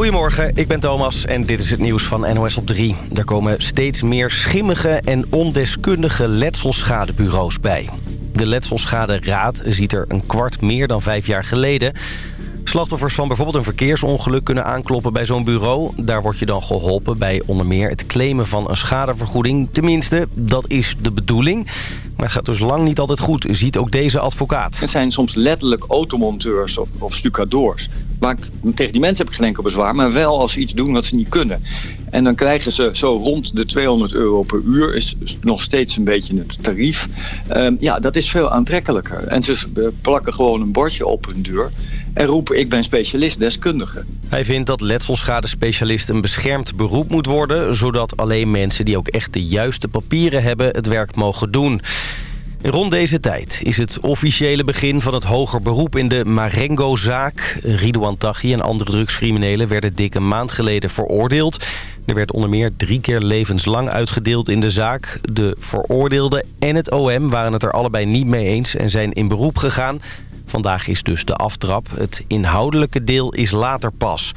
Goedemorgen, ik ben Thomas en dit is het nieuws van NOS op 3. Er komen steeds meer schimmige en ondeskundige letselschadebureaus bij. De Letselschade ziet er een kwart meer dan vijf jaar geleden. Slachtoffers van bijvoorbeeld een verkeersongeluk kunnen aankloppen bij zo'n bureau. Daar word je dan geholpen bij onder meer het claimen van een schadevergoeding. Tenminste, dat is de bedoeling. Maar het gaat dus lang niet altijd goed, ziet ook deze advocaat. Het zijn soms letterlijk automonteurs of, of stucadoors. Waar ik, tegen die mensen heb ik geen enkel bezwaar, maar wel als ze iets doen wat ze niet kunnen. En dan krijgen ze zo rond de 200 euro per uur, is nog steeds een beetje het tarief. Ehm, ja, dat is veel aantrekkelijker. En ze plakken gewoon een bordje op hun deur en roepen ik ben specialist deskundige. Hij vindt dat letselschade-specialist een beschermd beroep moet worden... zodat alleen mensen die ook echt de juiste papieren hebben het werk mogen doen. Rond deze tijd is het officiële begin van het hoger beroep in de Marengo-zaak. Ridouan Taghi en andere drugscriminelen werden dik een maand geleden veroordeeld. Er werd onder meer drie keer levenslang uitgedeeld in de zaak. De veroordeelde en het OM waren het er allebei niet mee eens en zijn in beroep gegaan. Vandaag is dus de aftrap. Het inhoudelijke deel is later pas.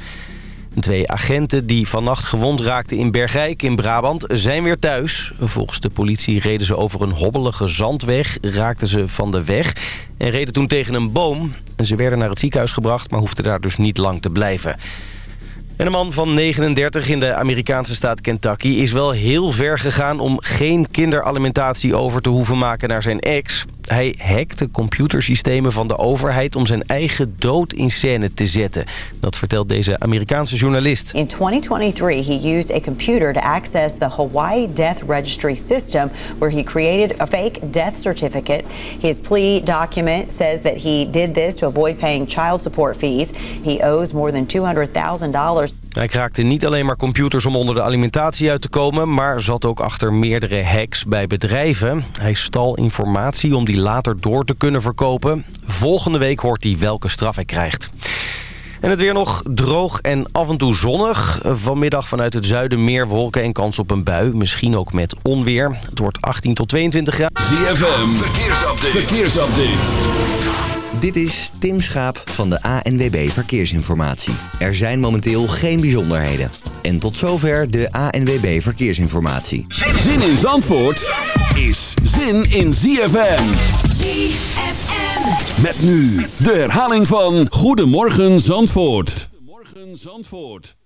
Twee agenten die vannacht gewond raakten in Bergijk in Brabant zijn weer thuis. Volgens de politie reden ze over een hobbelige zandweg, raakten ze van de weg... en reden toen tegen een boom. Ze werden naar het ziekenhuis gebracht, maar hoefden daar dus niet lang te blijven. En een man van 39 in de Amerikaanse staat Kentucky is wel heel ver gegaan om geen kinderalimentatie over te hoeven maken naar zijn ex. Hij hackte computersystemen van de overheid om zijn eigen dood in scène te zetten. Dat vertelt deze Amerikaanse journalist. In 2023 he used a computer to access the Hawaii Death Registry system where he created a fake death certificate. His plea document says that he did this to avoid paying child support fees. He owes more than $200,000. Hij kraakte niet alleen maar computers om onder de alimentatie uit te komen... maar zat ook achter meerdere hacks bij bedrijven. Hij stal informatie om die later door te kunnen verkopen. Volgende week hoort hij welke straf hij krijgt. En het weer nog droog en af en toe zonnig. Vanmiddag vanuit het zuiden meer wolken en kans op een bui. Misschien ook met onweer. Het wordt 18 tot 22 graden. ZFM, verkeersupdate. verkeersupdate. Dit is Tim Schaap van de ANWB Verkeersinformatie. Er zijn momenteel geen bijzonderheden. En tot zover de ANWB Verkeersinformatie. Zin in Zandvoort is zin in ZFM. ZFM. Met nu de herhaling van Goedemorgen Zandvoort. Goedemorgen Zandvoort.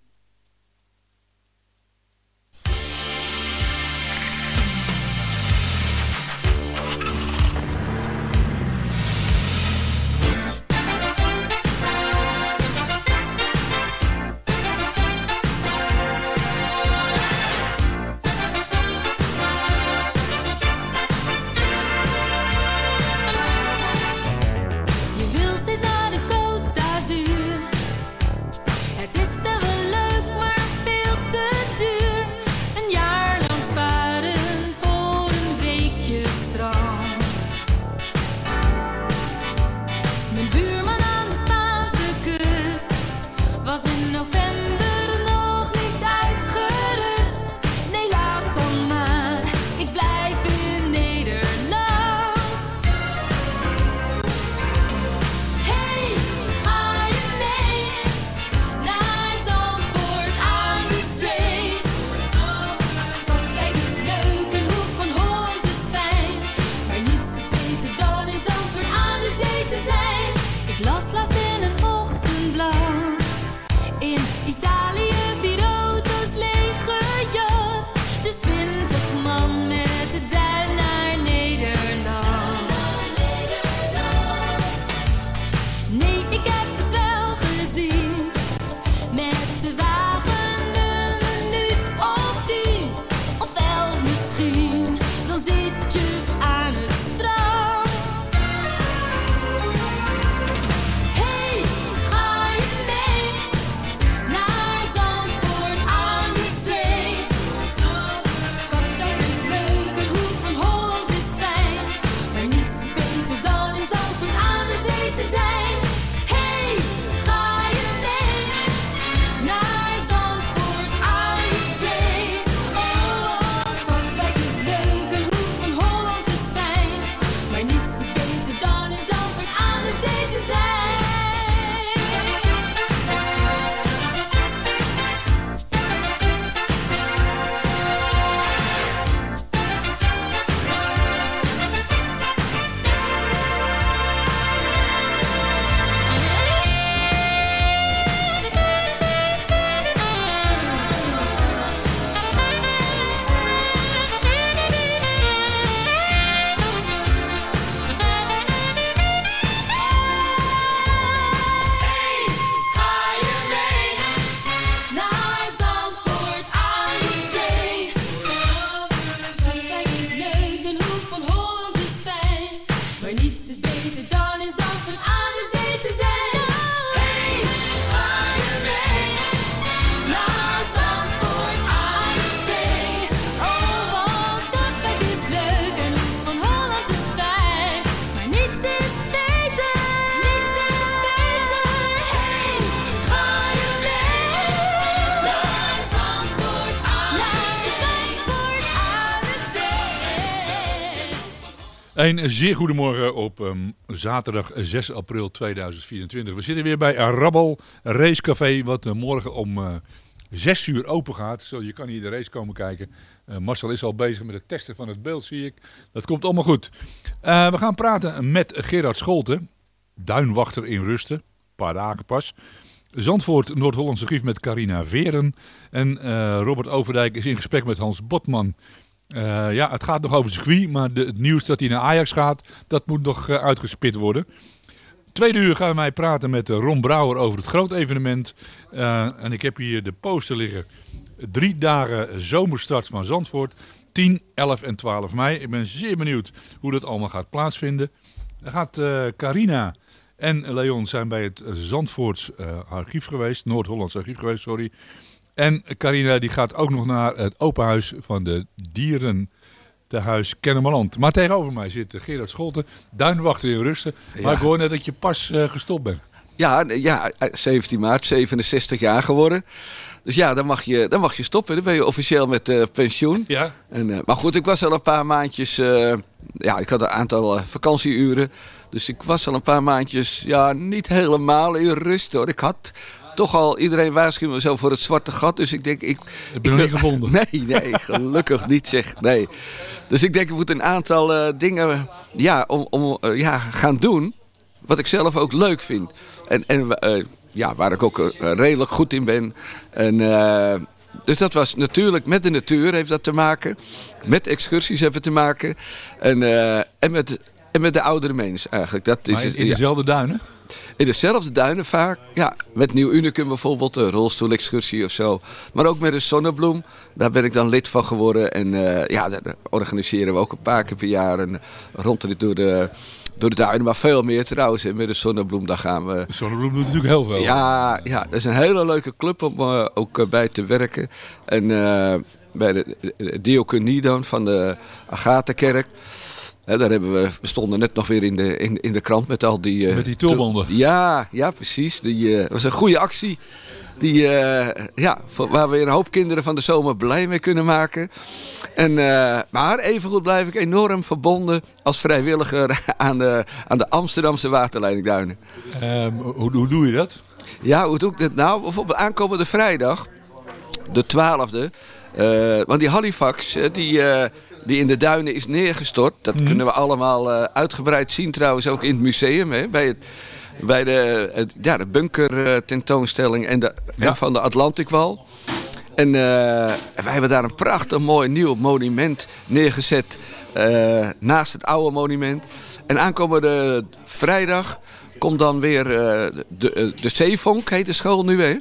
Een zeer goedemorgen op um, zaterdag 6 april 2024. We zitten weer bij Rabbel Racecafé, wat uh, morgen om uh, 6 uur open gaat. Zo, je kan hier de race komen kijken. Uh, Marcel is al bezig met het testen van het beeld, zie ik. Dat komt allemaal goed. we gaan praten met Gerard Scholten, duinwachter in Rusten. Een paar dagen pas. Zandvoort, Noord-Hollandse Grief met Carina Veren. En Robert Overdijk is in gesprek met Hans Botman. Uh, ja, het gaat nog over circuit, maar de, het nieuws dat hij naar Ajax gaat, dat moet nog uh, uitgespit worden. Tweede uur gaan wij praten met Ron Brouwer over het groot evenement. Uh, en ik heb hier de poster liggen. Drie dagen zomerstart van Zandvoort. 10, 11 en 12 mei. Ik ben zeer benieuwd hoe dat allemaal gaat plaatsvinden. Gaat Carina en Leon zijn bij het Zandvoorts archief geweest. Noord-Hollands archief geweest, sorry. En Carina die gaat ook nog naar het open huis van de dieren te huis Kennemerland. Maar tegenover mij zit Gerard Scholten, duinwachter in Rusten. Maar ik hoor net dat je pas uh, gestopt bent. Ja, ja, 17 maart, 67 jaar geworden. Dus ja, dan mag je, dan mag je stoppen. Dan ben je officieel met uh, pensioen. Ja. En, uh, maar goed, ik was al een paar maandjes... ja, ik had een aantal vakantieuren. Dus ik was al een paar maandjes... Ja, niet helemaal in rust hoor. Ik had toch al, iedereen waarschuwt me zo voor het zwarte gat. Dus ik denk, ik... Heb je nog niet gevonden? Nee, nee, gelukkig niet zeg. Nee. Dus ik denk, ik moet een aantal uh, dingen ja, om, om, uh, ja, gaan doen. Wat ik zelf ook leuk vind. En, en uh, ja, waar ik ook redelijk goed in ben. En... Dus dat was natuurlijk met de natuur heeft dat te maken. Met excursies hebben te maken. En, en, met, en met de oudere mensen eigenlijk. Dat is, in, in dezelfde ja. duinen? In dezelfde duinen vaak. Ja, met Nieuw Unicum bijvoorbeeld, een rolstoelexcursie of zo. Maar ook met een zonnebloem. Daar ben ik dan lid van geworden. En uh, ja, daar organiseren we ook een paar keer per jaar. En rond de, door de door de duinen, maar veel meer trouwens. En met de Zonnebloem, daar gaan we... De Zonnebloem doet natuurlijk heel veel. Ja, ja dat is een hele leuke club om uh, ook bij te werken. En bij de, de Diaconie dan van de Daar hebben we, we stonden net nog weer in de, in, in de krant met al die... met die tulbanden. Ja, ja, precies. Die was een goede actie. Die, uh, ja, waar we een hoop kinderen van de zomer blij mee kunnen maken. En, uh, maar evengoed blijf ik enorm verbonden als vrijwilliger aan de, aan de Amsterdamse waterleidingduinen. Um, hoe, hoe doe je dat? Ja, hoe doe ik dat nou? Bijvoorbeeld aankomende vrijdag, de 12e. Uh, want die Halifax, die, die in de duinen is neergestort. Dat mm. kunnen we allemaal uitgebreid zien trouwens ook in het museum. Hè, bij het bij de, ja, de bunker tentoonstelling en, de, ja. en van de Atlantikwal. En uh, wij hebben daar een prachtig mooi nieuw monument neergezet uh, naast het oude monument. En aankomende vrijdag komt dan weer uh, de, de Zeevonk, heet de school nu weer.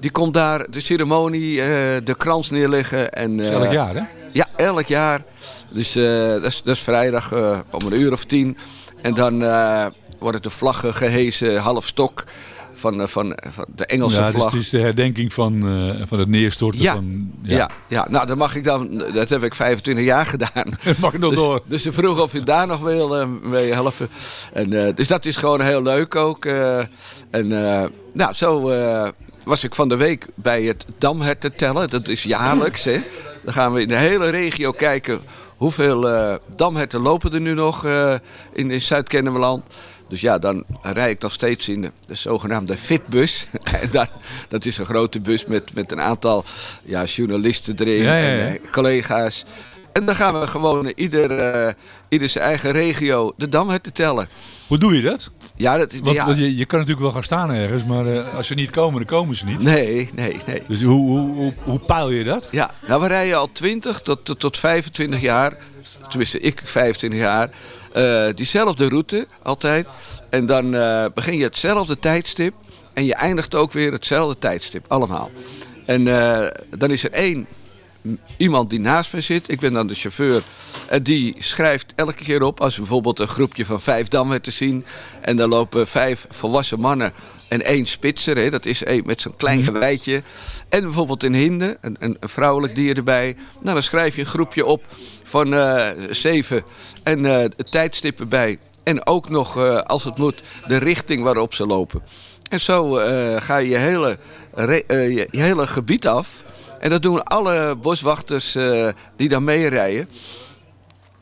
Die komt daar de ceremonie, de krans neerleggen. En, elk jaar hè? Ja, elk jaar. Dus dat is, dat, is, vrijdag om een uur of tien. En dan worden de vlaggen gehezen, half stok. Van, van, van de Engelse ja, vlag. Dus het is de herdenking van, uh, van het neerstorten ja, van... Ja. ja. Ja, nou dan mag ik dan... Dat heb ik 25 jaar gedaan. mag ik nog dus, door. Dus ze vroeg of je daar nog wil uh, mee helpen. En, uh, dus dat is gewoon heel leuk ook. en nou, zo was ik van de week bij het Damherten tellen. Dat is jaarlijks, hè. Dan gaan we in de hele regio kijken... hoeveel damherten lopen er nu nog in, in Zuid-Kennemerland... Dus ja, dan rijd ik nog steeds in de, de zogenaamde VIP-bus. dat, dat is een grote bus met, met een aantal ja, journalisten erin ja, ja, ja. en uh, collega's. En dan gaan we gewoon ieder, uh, ieder zijn eigen regio de dam te tellen. Hoe doe je dat? Ja, dat, Want, ja. want je, je kan natuurlijk wel gaan staan ergens, maar uh, als ze niet komen, dan komen ze niet. Nee, nee, nee. Dus hoe, hoe, hoe, hoe peil je dat? Ja, nou we rijden al 20 tot, tot, tot 25 jaar, tenminste ik 25 jaar, uh, diezelfde route altijd. En dan uh, begin je hetzelfde tijdstip en je eindigt ook weer hetzelfde tijdstip, allemaal. En dan is er één iemand die naast me zit. Ik ben dan de chauffeur. En die schrijft elke keer op als bijvoorbeeld een groepje van vijf dammen te zien. En dan lopen vijf volwassen mannen en één spitser. Hè, dat is één met zo'n klein gewijtje. En bijvoorbeeld een hinde, een, een, een, vrouwelijk dier erbij. Nou, dan schrijf je een groepje op van uh, zeven en uh, het tijdstip erbij. En ook nog, uh, als het moet, de richting waarop ze lopen. En zo ga je je hele, je, je hele gebied af. En dat doen alle boswachters uh, die dan meerijden.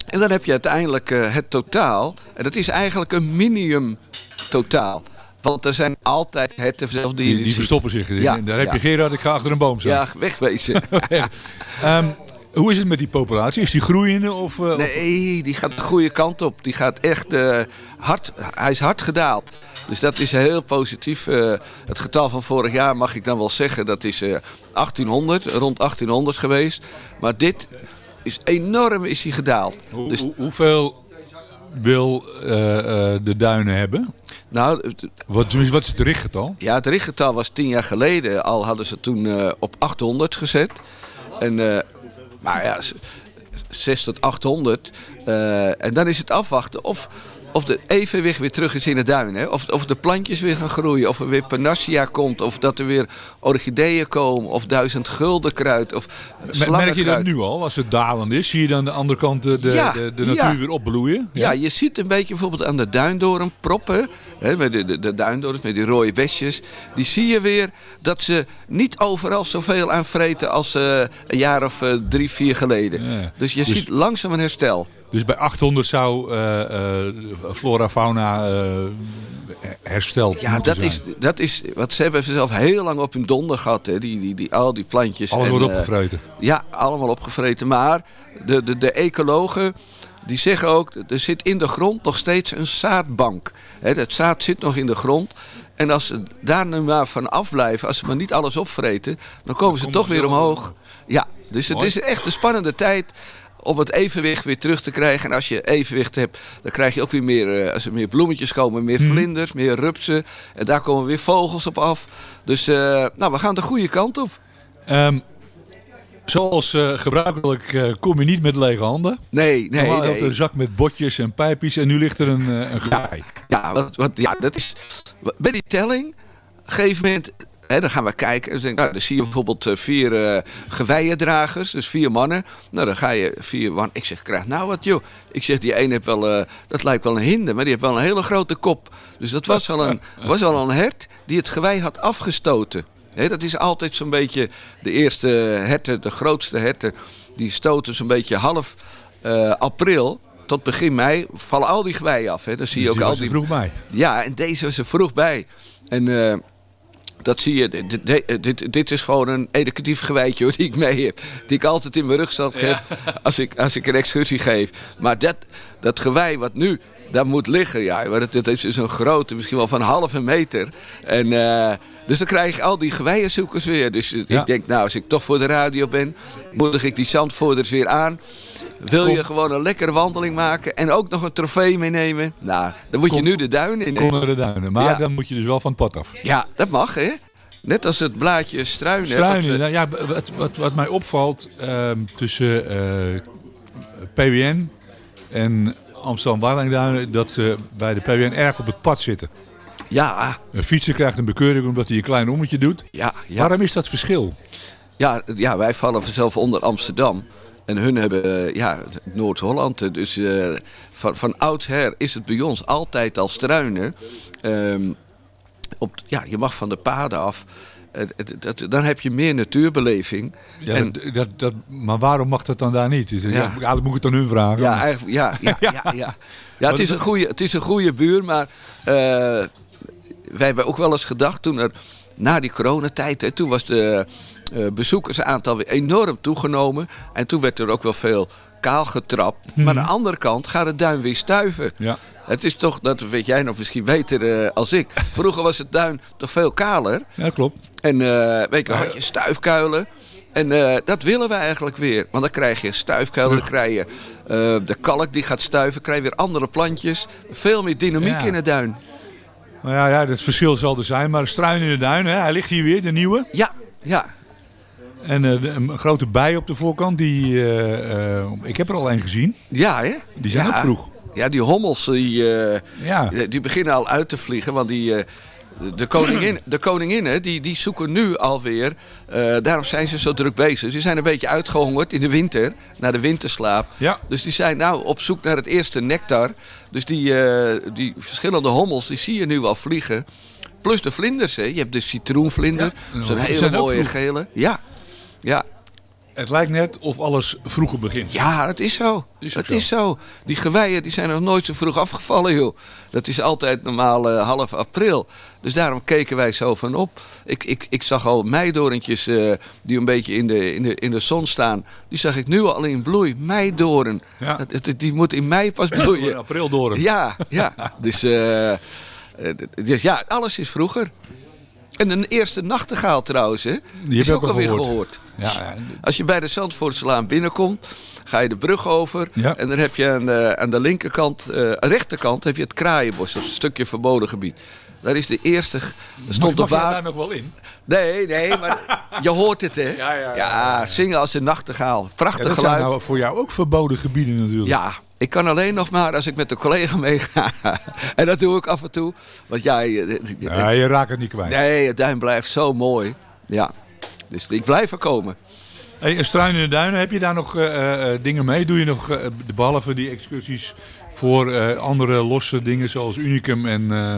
En dan heb je uiteindelijk eh, het totaal. En dat is eigenlijk een minimum totaal. Want er zijn altijd herten zelf die, Die, die verstoppen zich. Ja, En daar heb ja. je Gerard, ik ga achter een boom staan. Ja, wegwezen. Ehm, hoe is het met die populatie? Is die groeiende? Of, eh, of- Nee, die gaat de goede kant op. Die gaat echt eh, hard. Hij is hard gedaald. Dus dat is heel positief. Eh, het getal van vorig jaar mag ik dan wel zeggen. Dat is eh 1800, rond 1800 geweest. Maar dit is enorm is hij gedaald. hoe- Dus, hoe- hoeveel wil de duinen hebben? nou, Wat, wat is het richtgetal? ja, het richtgetal was tien jaar geleden. Al hadden ze toen op 800 gezet. En, maar ja, z- 6 tot 800. eh, en dan is het afwachten of, of de evenwicht weer terug is in de duin. Hè? Of, of de plantjes weer gaan groeien. Of er weer panacea komt. Of dat er weer orchideeën komen. Of duizend guldenkruid. Of Merk je dat nu al, als het dalend is? Zie je dan aan de andere kant de, de, Ja, de, de ja. natuur weer opbloeien? Ja, je ziet een beetje bijvoorbeeld aan de duindorm proppen. Hè, met de, de, de met die rode besjes. Die zie je weer dat ze niet overal zoveel aan vreten als eh, een jaar of eh, drie, vier geleden. Dus je Dus- ziet langzaam een herstel. Dus bij 800 zou eh, eh, flora, fauna eh, hersteld Ja, dat zijn. is, dat is wat ze hebben zelf heel lang op hun donder gehad. Hè, die, die, die, al die plantjes. Alles En, wordt opgevreten. Ja, allemaal opgevreten. Maar de, de, de ecologen die zeggen ook, er zit in de grond nog steeds een zaadbank. Hè, het zaad zit nog in de grond. En als ze daar nu maar van afblijven, als ze maar niet alles opvreten, dan komen ze toch weer omhoog. Ja, dus het is echt een spannende tijd om het evenwicht weer terug te krijgen. En als je evenwicht hebt, dan krijg je ook weer meer, eh, als er meer bloemetjes komen, meer Mhm. vlinders, meer rupsen. En daar komen weer vogels op af. Dus eh, nou, we gaan de goede kant op. Ehm, zoals eh, gebruikelijk kom je niet met lege handen. Nee, nee, Normaal had nee. een zak met botjes en pijpjes en nu ligt er een, een gaai. Ja, wat, wat, ja, dat is. Bij die telling, op een gegeven moment. Dan gaan we kijken. Dus denk, nou, dan zie je bijvoorbeeld eh, vier eh geweiendragers, dus vier mannen. Nou, dan ga je vier man. Ik zeg, krijg nou wat, joh. Ik zeg, die ene heeft wel, eh, dat lijkt wel een hinde, maar die heeft wel een hele grote kop. Dus dat was al een, was al een hert die het gewei had afgestoten. Dat is altijd zo'n beetje de eerste herten, de grootste herten. Die stoten zo'n beetje half april tot begin mei. Vallen al die geweien af. Hè. Dan zie je Dus ook al die. vroeg bij. Ja, en deze was er vroeg bij. En dat zie je. Dit, dit, dit, is gewoon een educatief gewijtje hoor, die ik mee heb. Die ik altijd in mijn rugzak heb als ik, als ik een excursie geef. Maar dat, dat gewei wat nu daar moet liggen, ja, dat, is dus een grote, misschien wel van een halve meter. En, eh, dus dan krijg je al die geweienzoekers weer. Dus Ja. ik denk, nou, als ik toch voor de radio ben, moedig ik die zandvoerders weer aan. Wil je gewoon een lekkere wandeling maken en ook nog een trofee meenemen? Nou, dan moet je Kom. nu de duin in. Kom naar de duinen. Maar Ja. dan moet je dus wel van het pad af. Ja, dat mag hè. Net als het blaadje struinen. Struinen, we- nou ja, wat, wat, wat mij opvalt ehm, tussen eh, PWN en Amsterdam Warringduinen, dat ze bij de PWN erg op het pad zitten. Ja, Een fietser krijgt een bekeuring omdat hij een klein ommetje doet. ja, ja. Waarom is dat verschil? Ja, ja, wij vallen vanzelf onder Amsterdam. En hun hebben eh, ja, Noord-Holland. Dus eh, van, van oudsher is het bij ons altijd al struinen. Ehm, op, ja, je mag van de paden af. Dat- dan heb je meer natuurbeleving. Ja, en, dat, dat, maar waarom mag dat dan daar niet? Dus, ja. Dat moet ik aan hun vragen. Ja, eigenlijk, ja, ja, ja, ja. ja het, is een goede, het is een goede buur, maar eh, wij hebben ook wel eens gedacht toen er na die coronatijd, hè, toen was de eh, bezoekersaantal weer enorm toegenomen. En toen werd er ook wel veel kaal getrapt. Maar aan de andere kant gaat het duin weer stuiven. Ja. Het is toch, dat weet jij nog misschien beter eh, als ik. Vroeger was het duin toch veel kaler. Ja, klopt. En weet je, had je stuifkuilen. En dat willen we eigenlijk weer. Want dan krijg je stuifkuilen, dan krijg je de kalk die gaat stuiven, krijg je weer andere plantjes. Veel meer dynamiek Ja. in het duin. Nou ja, ja, het verschil zal er zijn. Maar struin in de duin, hè, hij ligt hier weer, de nieuwe. Ja, ja. En eh, de- een grote bij op de voorkant, die, eh, eh, ik heb er al een gezien. Ja, hè? Die zijn ja. ook vroeg. Ja, die hommels die, Ja. die beginnen al uit te vliegen. Want die, de, koningin, de koninginnen die, die zoeken nu alweer. eh daarom zijn ze zo druk bezig. Ze zijn een beetje uitgehongerd in de winter. Naar de winterslaap. Ja. Dus die zijn nou op zoek naar het eerste nectar. Dus die, eh, die verschillende hommels die zie je nu al vliegen. Plus de vlinders. Hè. Je hebt de citroenvlinder. Ja, Zo'n hele mooie gele. Ja. Ja. Het lijkt net of alles vroeger begint. Ja, dat is zo. Is dat zo. is zo. Die geweien die zijn nog nooit zo vroeg afgevallen, joh. Dat is altijd normaal eh, half april. Dus daarom keken wij zo van op. Ik, ik, ik zag al meidorentjes eh, die een beetje in de, in, de, in de zon staan. Die zag ik nu al in bloei. Meidoren. Ja. Die moet in mei pas In bloeien. april door hem. Ja, ja. Dus, eh, eh, dus ja, alles is vroeger. En een eerste nachtegaal trouwens, hè? Die is ook ook al alweer gehoord. gehoord. Ja, ja. Als je bij de Zandvoortslaan binnenkomt, ga je de brug over. Ja. En dan heb je aan de, aan de linkerkant, rechterkant, heb je het Kraaienbos. Dat is een stukje verboden gebied. Daar is de eerste... Er stond mag, jij daar nog wel in? Nee, nee, maar je hoort het, hè? Ja, ja, ja. zingen als een nachtegaal. Prachtig dat zijn geluid. nou voor jou ook verboden gebieden natuurlijk. Ja, ik kan alleen nog maar als ik met een collega meega. en dat doe ik af en toe. Want ja, je- Ja, je raakt het niet kwijt. nee, het duin blijft zo mooi. Ja, dus ik blijf er komen. Hey, een struin in de duinen, heb je daar nog eh, eh, dingen mee? Doe je nog, eh, behalve die excursies, voor eh, andere losse dingen zoals Unicum en, eh,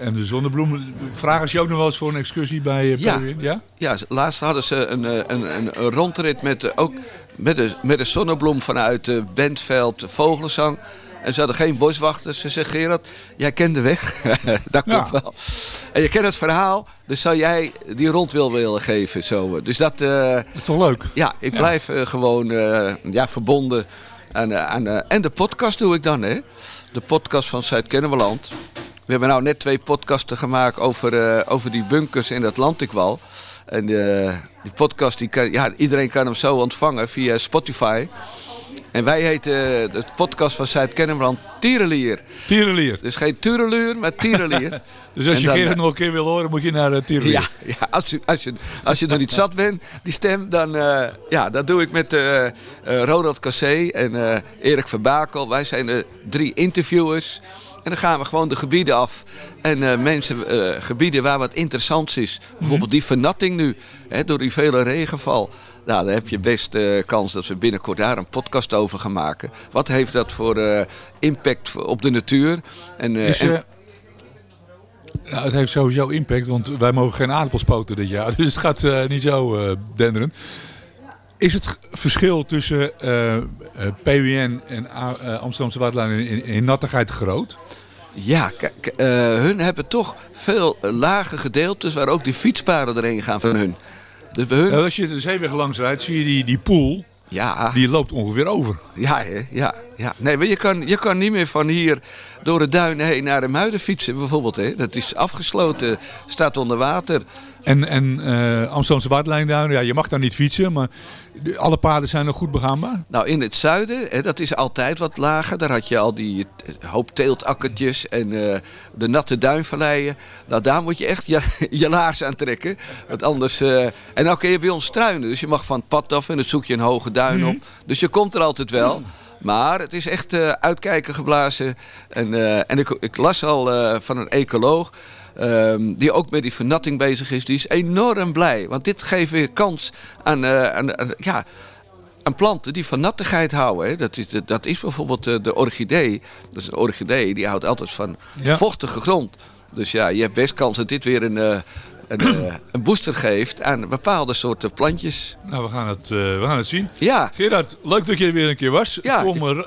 en de zonnebloem? Vragen ze je ook nog wel eens voor een excursie bij eh Ja. Ja? Ja, laatst hadden ze een, eh, een, een, een rondrit met, eh, ook met, de, met de zonnebloem vanuit Bentveld, Vogelenzang. En ze hadden geen boswachters. Ze zegt, Gerard, jij kent de weg. dat Ja. komt wel. En je kent het verhaal, dus zou jij die rondwil willen geven. Zo. Dus dat, Dat is toch leuk? ja, ik blijf gewoon ja, verbonden. aan, aan, en de podcast doe ik dan, hè. De podcast van Zuid-Kennemerland. We hebben nou net twee podcasten gemaakt over, eh, over die bunkers in de Atlantikwal. En eh, die podcast, die kan, ja, iedereen kan hem zo ontvangen via Spotify. En wij heten eh, de podcast van Zuid-Kennemerland Tierenlier. Tierenlier. Dus geen Tureluur, maar Tierenlier. Dus als En je dan, nog een keer wil horen, moet je naar uh, Tierenlier. ja, ja als, je, als, je, als je er niet zat bent, die stem, dan ja, dat doe ik met eh, Ronald Cassé en Erik Verbakel. Wij zijn de drie interviewers. En dan gaan we gewoon de gebieden af. En eh, mensen, eh, gebieden waar wat interessants is. Bijvoorbeeld die vernatting nu, hè, door die vele regenval. Nou, dan heb je best eh, kans dat we binnenkort daar een podcast over gaan maken. Wat heeft dat voor impact op de natuur? En, Is, en- nou, het heeft sowieso impact, want wij mogen geen aardappels poten dit jaar. Dus het gaat niet zo denderen. Is het verschil tussen eh, eh, PWN en eh, Amsterdamse Waterlijn in, in, nattigheid groot? Ja, kijk, hun hebben toch veel lage gedeeltes waar ook die fietspaden erheen gaan van hun. Dus bij hun, Nou, als je de zeeweg langs rijdt, zie je die, die pool, ja, die loopt ongeveer over. ja, ja, ja. Nee, maar je kan, je kan niet meer van hier door de duinen heen naar de Muiden fietsen bijvoorbeeld. Hè. Dat is afgesloten, staat onder water. En, en eh, Amsterdamse ja, je mag daar niet fietsen, maar alle paden zijn nog goed begaanbaar. Nou, in het zuiden, hè, dat is altijd wat lager. Daar had je al die eh, hoop teeltakkertjes en eh, de natte duinvalleien. Nou, daar moet je echt je, je laars aan trekken. Want anders... en nou kun je bij ons struinen. Dus je mag van het pad af en dan zoek je een hoge duin op. Dus je komt er altijd wel. Maar het is echt eh, uitkijken geblazen. En, en ik, ik las al van een ecoloog... ehm, die ook met die vernatting bezig is. Die is enorm blij. Want dit geeft weer kans aan, eh, aan, aan- ja, aan planten die van nattigheid houden. Hè. Dat, is, dat is bijvoorbeeld eh, de orchidee. Dat is een orchidee, die houdt altijd van Ja. vochtige grond. Dus ja, je hebt best kans dat dit weer een, eh, een, een booster geeft aan bepaalde soorten plantjes. Nou, we gaan het, we gaan het zien. Ja, Gerard, leuk dat je er weer een keer was. Ja. Kom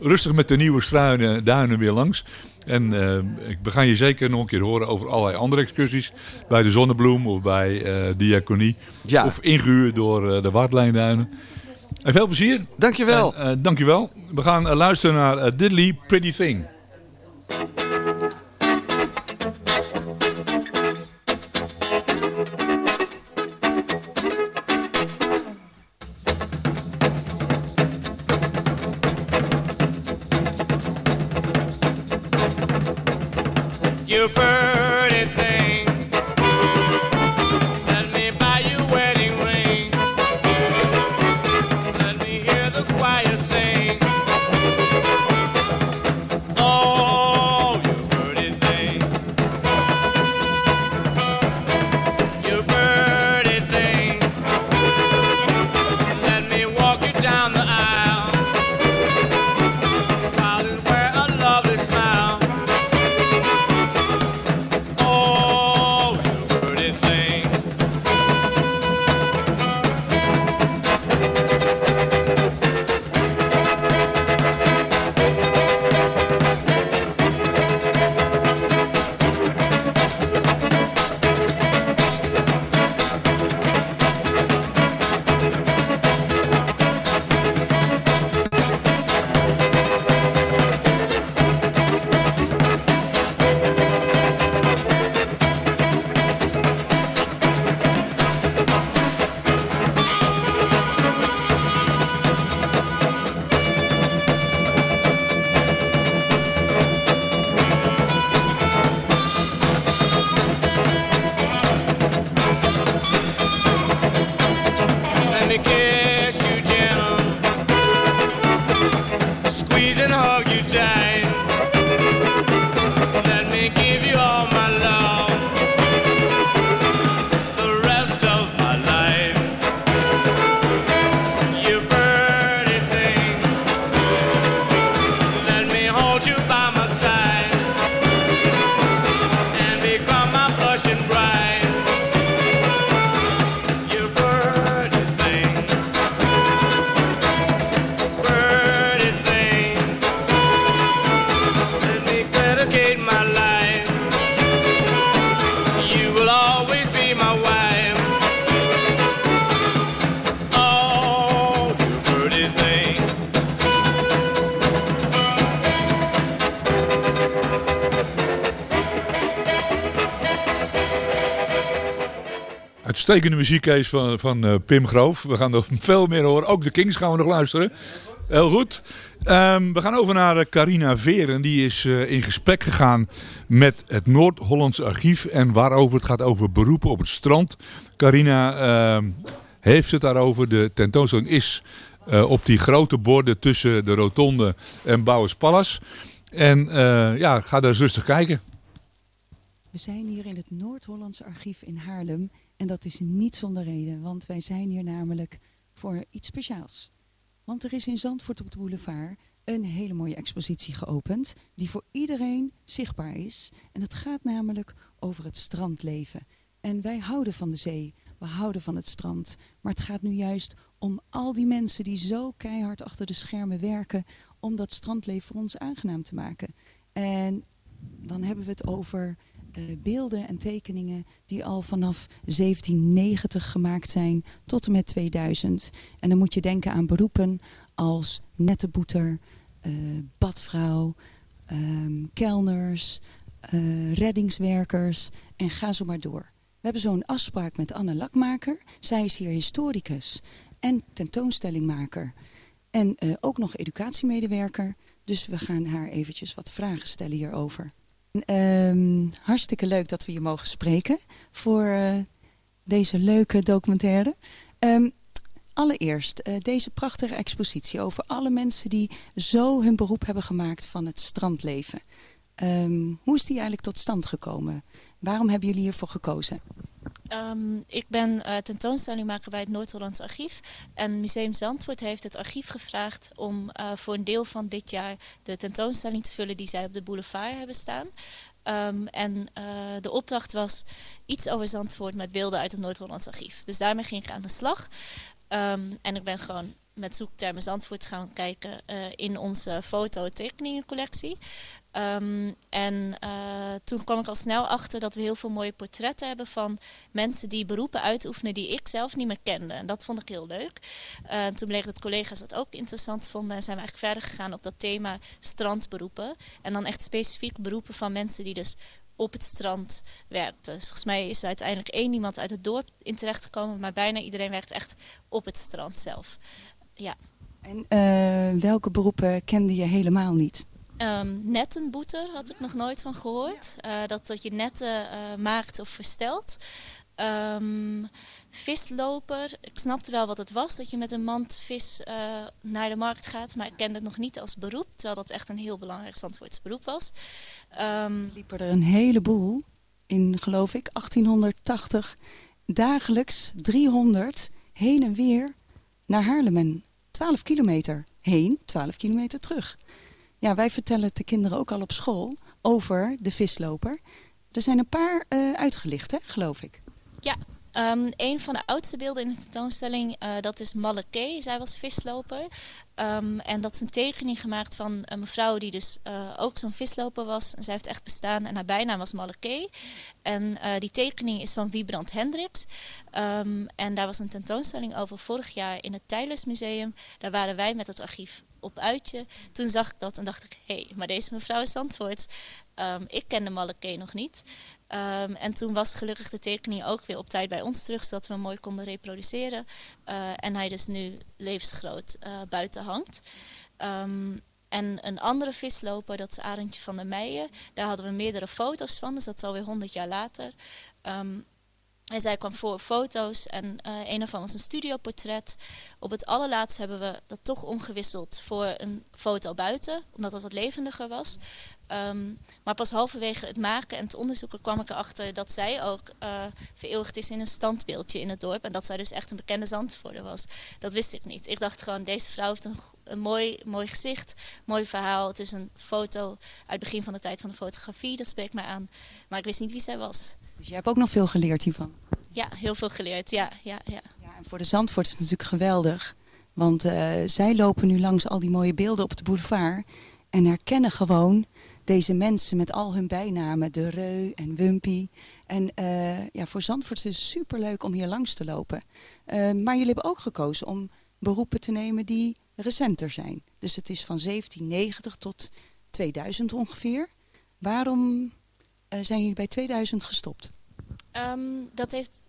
rustig met de nieuwe struinen duinen weer langs. En eh, we gaan je zeker nog een keer horen over allerlei andere excursies. Bij de Zonnebloem of bij eh Diaconie. Ja. Of ingehuurd door eh, de Waardlijnduinen. En veel plezier. dankjewel. En, dankjewel. We gaan luisteren naar Diddley Pretty Thing. Uitstekende muziekcase van, van eh, Pim Groof. We gaan nog veel meer horen. Ook de Kings gaan we nog luisteren. Heel goed. Ehm, we gaan over naar eh, Carina Veren. Die is eh, in gesprek gegaan met het Noord-Hollands Archief. En waarover het gaat over beroepen op het strand. Carina ehm, heeft het daarover. De tentoonstelling is op die grote borden tussen de Rotonde en Bouwers Palace. En ja, ga daar eens rustig kijken. We zijn hier in het Noord-Hollands Archief in Haarlem. En dat is niet zonder reden, want wij zijn hier namelijk voor iets speciaals. Want er is in Zandvoort op de boulevard een hele mooie expositie geopend, die voor iedereen zichtbaar is. En het gaat namelijk over het strandleven. En wij houden van de zee, we houden van het strand. Maar het gaat nu juist om al die mensen die zo keihard achter de schermen werken om dat strandleven voor ons aangenaam te maken. En dan hebben we het over eh, beelden en tekeningen die al vanaf 1790 gemaakt zijn tot en met 2000. En dan moet je denken aan beroepen als netteboeter, eh, badvrouw, ehm, kelners, eh, reddingswerkers en ga zo maar door. We hebben zo'n afspraak met Anne Lakmaker. Zij is hier historicus en tentoonstellingmaker. En ook nog educatiemedewerker. Dus we gaan haar eventjes wat vragen stellen hierover. Ehm, hartstikke leuk dat we je mogen spreken voor eh, deze leuke documentaire. Ehm, allereerst eh, deze prachtige expositie over alle mensen die zo hun beroep hebben gemaakt van het strandleven. Ehm, hoe is die eigenlijk tot stand gekomen? Waarom hebben jullie hiervoor gekozen? Ehm, ik ben eh, tentoonstellingmaker bij het Noord-Hollands Archief. En Museum Zandvoort heeft het archief gevraagd om eh, voor een deel van dit jaar de tentoonstelling te vullen die zij op de boulevard hebben staan. Ehm, en eh, de opdracht was iets over Zandvoort met beelden uit het Noord-Hollands Archief. Dus daarmee ging ik aan de slag. Ehm, en ik ben gewoon met zoektermen Zandvoort gaan kijken eh, in onze foto- en tekeningencollectie. Ehm, en eh, toen kwam ik al snel achter dat we heel veel mooie portretten hebben van mensen die beroepen uitoefenen die ik zelf niet meer kende. En dat vond ik heel leuk. Uh, toen bleek dat collega's dat ook interessant vonden en zijn we eigenlijk verder gegaan op dat thema strandberoepen. En dan echt specifiek beroepen van mensen die dus op het strand werkten. Dus volgens mij is er uiteindelijk één iemand uit het dorp in terecht gekomen, maar bijna iedereen werkt echt op het strand zelf. Ja. En eh, welke beroepen kende je helemaal niet? Um, nettenboeter had ik nog nooit van gehoord. Uh, dat, dat je netten uh, maakt of verstelt. Um, visloper, ik snapte wel wat het was, dat je met een mand vis uh, naar de markt gaat, maar ik kende het nog niet als beroep, terwijl dat echt een heel belangrijk Zandvoorts beroep was. Um, liepen er een heleboel in, geloof ik, 1880, dagelijks 300 heen en weer naar Haarlem 12 kilometer heen, 12 kilometer terug. Ja, wij vertellen het de kinderen ook al op school over de visloper. Er zijn een paar uh, uitgelicht, hè, geloof ik. Ja, um, een van de oudste beelden in de tentoonstelling, uh, dat is Malleke. Zij was visloper. Um, en dat is een tekening gemaakt van een mevrouw die dus uh, ook zo'n visloper was. En zij heeft echt bestaan en haar bijnaam was Malleke. En uh, die tekening is van Wiebrand Hendricks. Um, en daar was een tentoonstelling over vorig jaar in het Tijlersmuseum. Daar waren wij met het archief op uitje. Toen zag ik dat en dacht ik, hé, hey, maar deze mevrouw is. Um, ik kende Malleke nog niet. Um, en toen was gelukkig de tekening ook weer op tijd bij ons terug, zodat we hem mooi konden reproduceren. Uh, en hij dus nu levensgroot uh, buiten hangt. Um, en een andere visloper, dat is Arendtje van der Meijen. Daar hadden we meerdere foto's van, dus dat is alweer 100 jaar later. Um, en zij kwam voor foto's en uh, een ervan was een studioportret. Op het allerlaatst hebben we dat toch omgewisseld voor een foto buiten, omdat dat wat levendiger was. Um, maar pas halverwege het maken en het onderzoeken kwam ik erachter dat zij ook uh, vereeuwigd is in een standbeeldje in het dorp. En dat zij dus echt een bekende zandvoorder was. Dat wist ik niet. Ik dacht gewoon, deze vrouw heeft een, een mooi, mooi gezicht, mooi verhaal. Het is een foto uit het begin van de tijd van de fotografie, dat spreekt mij aan. Maar ik wist niet wie zij was. Dus jij hebt ook nog veel geleerd hiervan? Ja, heel veel geleerd. Ja, ja, ja. ja en voor de Zandvoort is het natuurlijk geweldig. Want uh, zij lopen nu langs al die mooie beelden op de boulevard. En herkennen gewoon deze mensen met al hun bijnamen. De Reu en Wumpy. En uh, ja, voor Zandvoort is het superleuk om hier langs te lopen. Uh, maar jullie hebben ook gekozen om beroepen te nemen die recenter zijn. Dus het is van 1790 tot 2000 ongeveer. Waarom zijn jullie bij 2000 gestopt? Um, dat heeft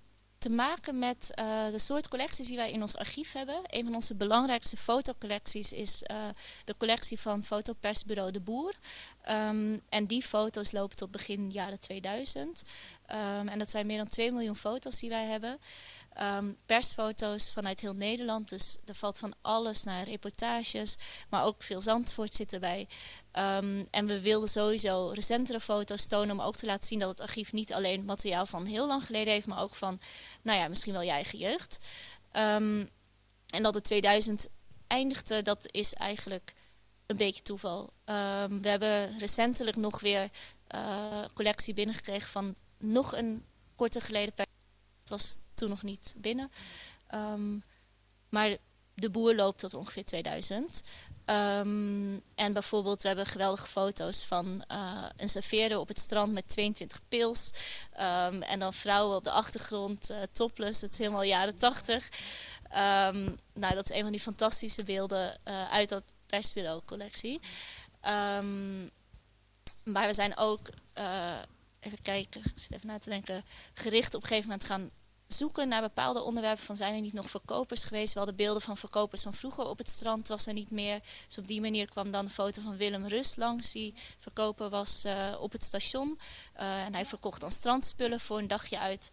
te maken met eh, de soort collecties die wij in ons archief hebben. Een van onze belangrijkste fotocollecties is eh, de collectie van fotopersbureau De Boer. Ehm, en die foto's lopen tot begin jaren 2000. Ehm, en dat zijn meer dan 2 miljoen foto's die wij hebben. Ehm, persfoto's vanuit heel Nederland. Dus er valt van alles naar reportages. Maar ook veel Zandvoort zit erbij. Ehm, en we wilden sowieso recentere foto's tonen om ook te laten zien dat het archief niet alleen materiaal van heel lang geleden heeft, maar ook van, nou ja, misschien wel je eigen jeugd. Ehm, en dat het 2000 eindigde, dat is eigenlijk een beetje toeval. We hebben recentelijk nog weer uh, collectie binnengekregen van nog een korte geleden. Het was toen nog niet binnen. maar de boer loopt tot ongeveer 2000. Um, en bijvoorbeeld, we hebben geweldige foto's van uh, een serveerder op het strand met 22 pils. Um, en dan vrouwen op de achtergrond, uh, topless. Het is helemaal jaren 80. Um, ehm, nou, dat is een van die fantastische beelden uh, uit dat persbureau-collectie. maar we zijn ook, even kijken, ik zit even na te denken, gericht op een gegeven moment gaan zoeken naar bepaalde onderwerpen van zijn er niet nog verkopers geweest. We hadden beelden van verkopers van vroeger op het strand, was er niet meer. Dus op die manier kwam dan de foto van Willem Rust langs, die verkoper was uh, op het station. Uh, en hij verkocht dan strandspullen voor een dagje uit.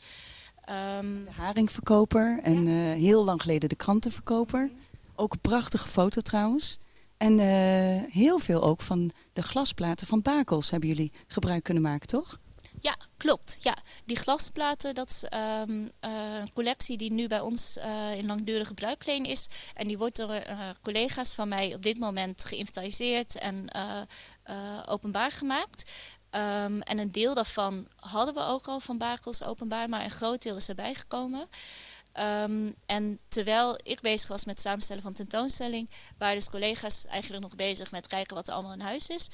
Um, de haringverkoper en ja. uh, heel lang geleden de krantenverkoper. Ook een prachtige foto trouwens. En heel veel ook van de glasplaten van Bakels hebben jullie gebruik kunnen maken, toch? Ja, klopt. Ja, die glasplaten, dat is um, uh, een collectie die nu bij ons uh, in langdurige bruikleen is. En die wordt door uh, collega's van mij op dit moment geïnventariseerd en openbaar gemaakt. Um, en een deel daarvan hadden we ook al van Bakels openbaar, maar een groot deel is erbij gekomen. Um, en terwijl ik bezig was met het samenstellen van tentoonstelling, waren dus collega's eigenlijk nog bezig met kijken wat er allemaal in huis is.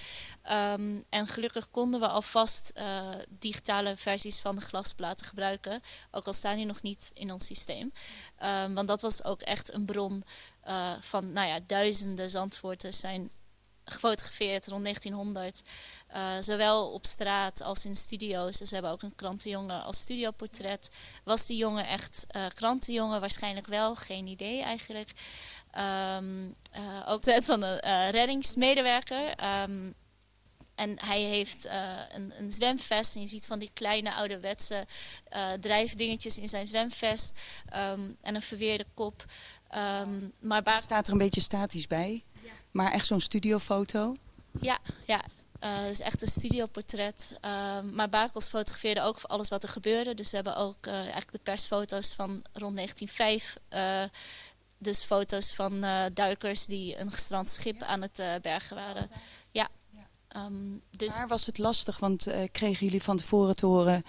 Um, en gelukkig konden we alvast uh, digitale versies van de glasplaten gebruiken, ook al staan die nog niet in ons systeem. Um, want dat was ook echt een bron uh, van, nou ja, duizenden zandvoorten zijn gefotografeerd rond 1900. Uh, zowel op straat als in studio's. Dus we hebben ook een krantenjongen als studioportret. Was die jongen echt uh, krantenjongen? Waarschijnlijk wel, geen idee eigenlijk. Um, ook van een reddingsmedewerker. Um, en hij heeft een, een, zwemvest. En je ziet van die kleine ouderwetse uh, drijfdingetjes in zijn zwemvest. Um, en een verweerde kop. Um, maar staat er een beetje statisch bij. Ja. Maar echt zo'n studiofoto. Ja, ja. Uh, is echt een studioportret. Uh, maar Bakels fotografeerde ook voor alles wat er gebeurde. Dus we hebben ook uh, eigenlijk de persfoto's van rond 1905. Uh, dus foto's van duikers die een gestrand schip aan het bergen waren. Ja. Um, dus... Waar was het lastig? Want kregen jullie van tevoren te horen...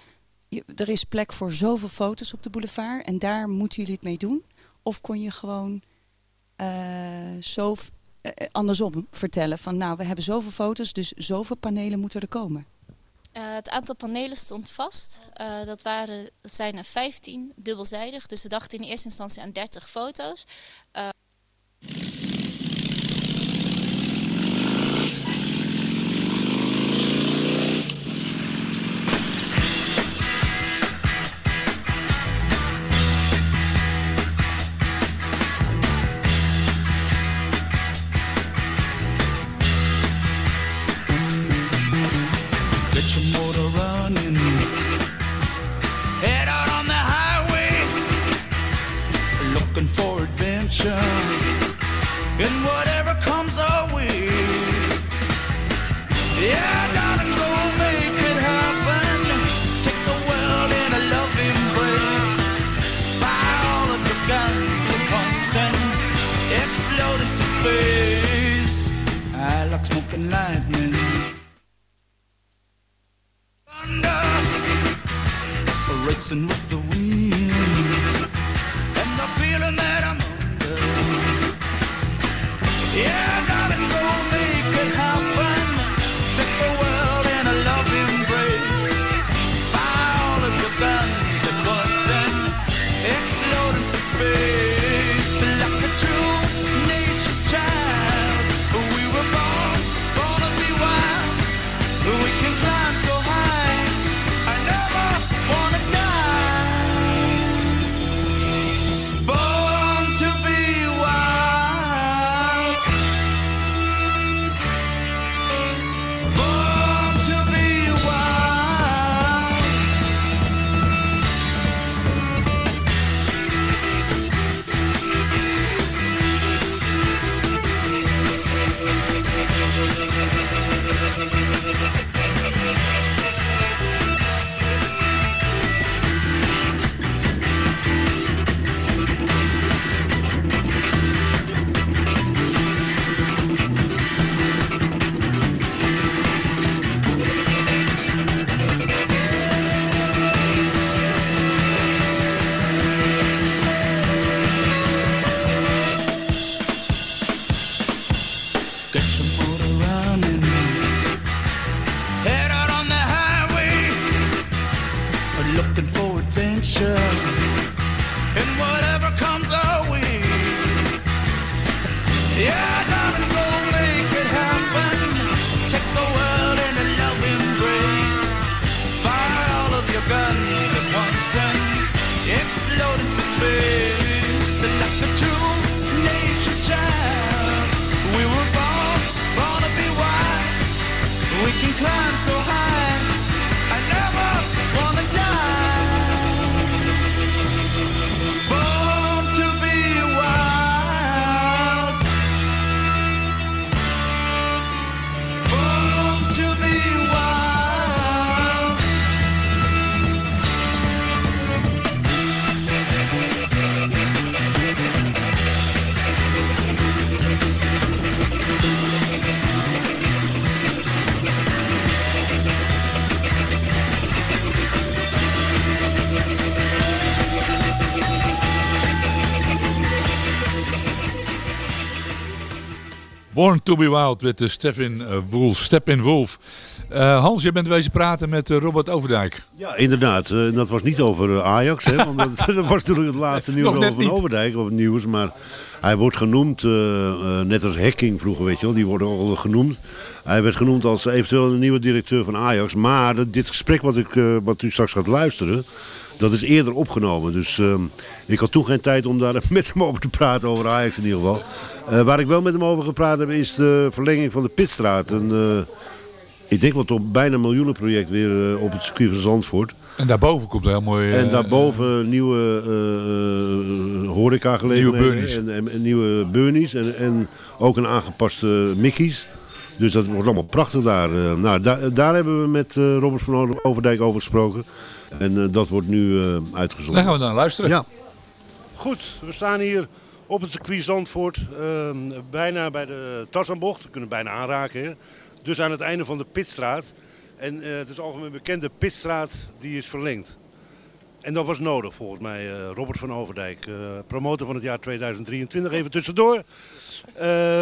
Je, er is plek voor zoveel foto's op de boulevard en daar moeten jullie het mee doen? Of kon je gewoon zo andersom vertellen. Van nou, we hebben zoveel foto's, dus zoveel panelen moeten er komen. Uh, het aantal panelen stond vast. Dat, waren, zijn er 15, dubbelzijdig. Dus we dachten in eerste instantie aan 30 foto's. And whatever comes our way. Yeah, darling, go make it happen. Take the world in a love embrace. Buy all of your guns at once and explode into space. I like smoking lightning. Thunder, racing with Yeah! Born to be Wild met de Stepin eh, Wolf. Stepin Wolf. Eh, Hans, je bent wezen praten met eh, Robert Overdijk. Ja, inderdaad. Dat was niet over Ajax, hè, want dat, dat was natuurlijk het laatste nieuws over niet. Overdijk, of het nieuws. Maar hij wordt genoemd, net als Hacking vroeger, weet je wel, die worden al genoemd. Hij werd genoemd als eventueel een nieuwe directeur van Ajax. Maar dit gesprek wat, ik, wat u straks gaat luisteren, dat is eerder opgenomen. Dus ehm, ik had toen geen tijd om daar met hem over te praten, over Ajax in ieder geval. Eh, waar ik wel met hem over gepraat heb, is de verlenging van de Pitstraat. Een, eh, ik denk wel toch bijna een miljoenenproject weer eh, op het circuit van Zandvoort. En daarboven komt een heel mooi... En daarboven nieuwe uh, horecagelegenheden. Nieuwe Burnies. En, en, nieuwe Burnies. En, en ook een aangepaste Mickey's. Dus dat wordt allemaal prachtig daar. Nou, daar, daar hebben we met Robert van Overdijk over gesproken. En dat wordt nu uitgezonden. Daar gaan we naar luisteren. Ja. Goed, we staan hier op het circuit Zandvoort. eh, bijna bij de Tassenbocht. We kunnen bijna aanraken. Dus aan het einde van de Pitstraat. En eh, het is algemeen bekend, de Pitstraat die is verlengd. En dat was nodig volgens mij. eh, Robert van Overdijk, eh, promotor van het jaar 2023. Even tussendoor.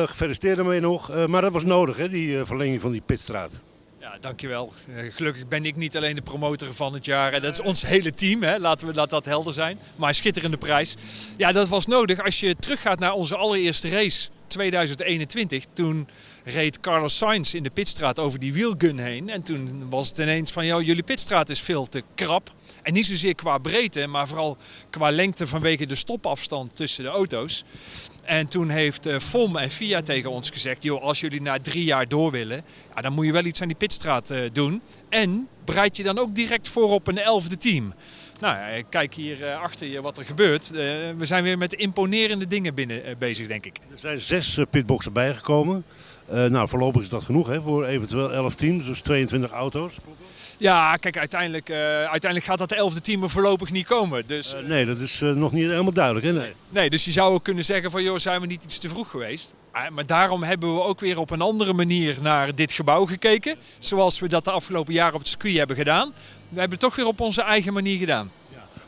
Gefeliciteerd ermee nog. Maar dat was nodig, hè, die verlenging van die Pitstraat. Ja, dankjewel. Eh, gelukkig ben ik niet alleen de promotor van het jaar. Dat is ons hele team, hè. Laten we laat dat helder zijn. Maar schitterende prijs. Ja, dat was nodig. Als je teruggaat naar onze allereerste race 2021. Toen reed Carlos Sainz in de pitstraat over die wheelgun heen. En toen was het ineens van, joh, jullie pitstraat is veel te krap. En niet zozeer qua breedte, maar vooral qua lengte vanwege de stopafstand tussen de auto's. En toen heeft eh, FOM en FIA tegen ons gezegd: joh, als jullie na drie jaar door willen, ja, dan moet je wel iets aan die pitstraat eh, doen. En bereid je dan ook direct voor op een elfde team. Nou, kijk hier eh, achter je wat er gebeurt. Eh, we zijn weer met imponerende dingen binnen eh, bezig, denk ik. Er zijn zes eh, pitboxen bijgekomen. Eh, nou, voorlopig is dat genoeg hè, voor eventueel 11 teams, dus 22 auto's. Ja, kijk, uiteindelijk, eh, uiteindelijk gaat dat elfde team er voorlopig niet komen. Dus, Eh, nee, dat is eh, nog niet helemaal duidelijk. Hè? Nee. Nee, dus je zou ook kunnen zeggen van, joh, zijn we niet iets te vroeg geweest? Ah, Maar daarom hebben we ook weer op een andere manier naar dit gebouw gekeken. Zoals we dat de afgelopen jaren op het circuit hebben gedaan. We hebben het toch weer op onze eigen manier gedaan.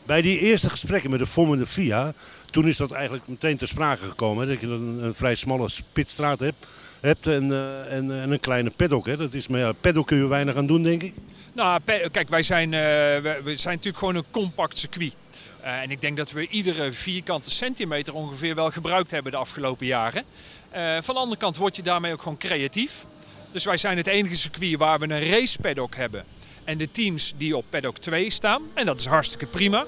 Bij die eerste gesprekken met de FOM en de FIA, toen is dat eigenlijk meteen ter sprake gekomen. Hè, dat je een, een vrij smalle pitstraat hebt, hebt en, en, en een kleine paddock. Hè. Dat is, maar ja, paddock kun je weinig aan doen, denk ik. Nou, kijk, wij zijn, eh, we, zijn natuurlijk gewoon een compact circuit. Eh, en ik denk dat we iedere vierkante centimeter ongeveer wel gebruikt hebben de afgelopen jaren. Eh, van de andere kant word je daarmee ook gewoon creatief. Dus wij zijn het enige circuit waar we een race paddock hebben. En de teams die op paddock 2 staan. En dat is hartstikke prima.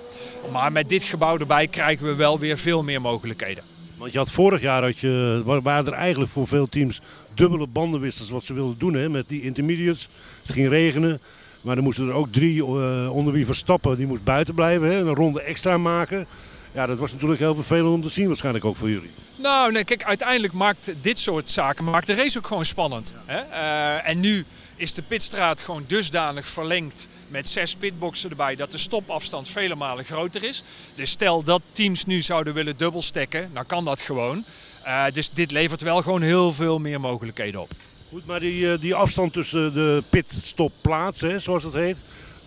Maar met dit gebouw erbij krijgen we wel weer veel meer mogelijkheden. Want je had vorig jaar, had je, wa- waren er eigenlijk voor veel teams dubbele bandenwissels wat ze wilden doen hè, met die intermediates. Het ging regenen, maar er moesten er ook drie eh, onder wie Verstappen, die moest buiten blijven, hè, een ronde extra maken. Ja, dat was natuurlijk heel vervelend om te zien, waarschijnlijk ook voor jullie. Nou, nee, kijk, uiteindelijk maakt dit soort zaken maakt de race ook gewoon spannend. Hè? Eh, en nu is de pitstraat gewoon dusdanig verlengd met zes pitboxen erbij dat de stopafstand vele malen groter is. Dus stel dat teams nu zouden willen dubbelstekken, dan kan dat gewoon. Eh, dus dit levert wel gewoon heel veel meer mogelijkheden op. Goed, maar die, eh, die afstand tussen de pitstopplaats, hè, zoals het heet,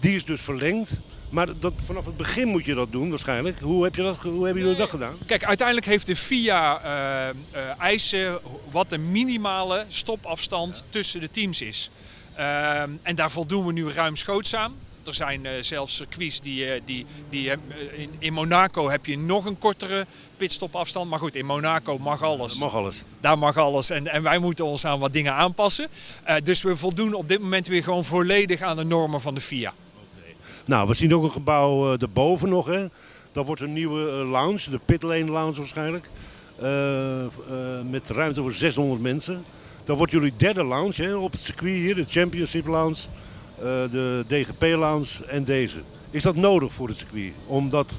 die is dus verlengd. Maar dat, vanaf het begin moet je dat doen waarschijnlijk. Hoe, heb je dat, hoe hebben jullie dat gedaan? Kijk, uiteindelijk heeft de FIA eh, eh, eisen wat de minimale stopafstand tussen de teams is. Ehm, en daar voldoen we nu ruimschoots aan. Er zijn zelfs circuits die, die, die in, in Monaco heb je nog een kortere pitstopafstand. Maar goed, in Monaco mag alles. mag alles. Daar mag alles. En, en wij moeten ons aan wat dingen aanpassen. Eh, dus we voldoen op dit moment weer gewoon volledig aan de normen van de FIA. Nou, we zien ook een gebouw uh, erboven nog. Hè. Dat wordt een nieuwe eh, lounge, de Pit Lane Lounge waarschijnlijk. Met ruimte voor 600 mensen. Dat wordt jullie derde lounge hè, op het circuit hier, de Championship Lounge, de DGP Lounge en deze. Is dat nodig voor het circuit? Om dat eh,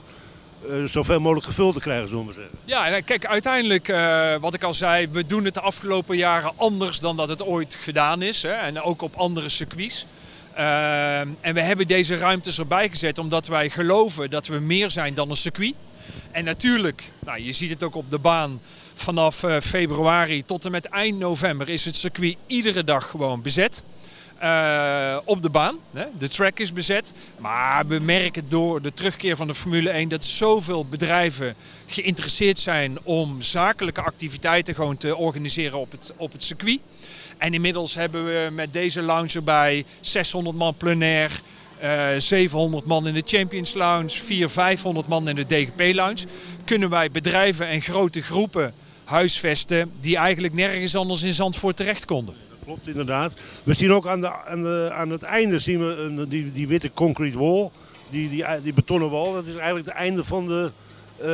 zoveel mogelijk gevuld te krijgen, zullen we zeggen. Ja, en kijk, uiteindelijk, eh, wat ik al zei, we doen het de afgelopen jaren anders dan dat het ooit gedaan is. Hè, en ook op andere circuits. Eh, en we hebben deze ruimtes erbij gezet omdat wij geloven dat we meer zijn dan een circuit. En natuurlijk, nou, je ziet het ook op de baan, vanaf eh, februari tot en met eind november is het circuit iedere dag gewoon bezet. Eh, op de baan. De track is bezet. Maar we merken door de terugkeer van de Formule 1 dat zoveel bedrijven geïnteresseerd zijn om zakelijke activiteiten gewoon te organiseren op het, op het circuit. En inmiddels hebben we met deze lounge erbij 600 man plenair, eh 700 man in de Champions Lounge, 400, 500 man in de DGP Lounge. Kunnen wij bedrijven en grote groepen huisvesten die eigenlijk nergens anders in Zandvoort terecht konden. Klopt inderdaad. We zien ook aan, de, aan, aan het einde zien we een, die, die witte concrete wall. Die, die, die betonnen wal. Dat is eigenlijk het einde van de, eh,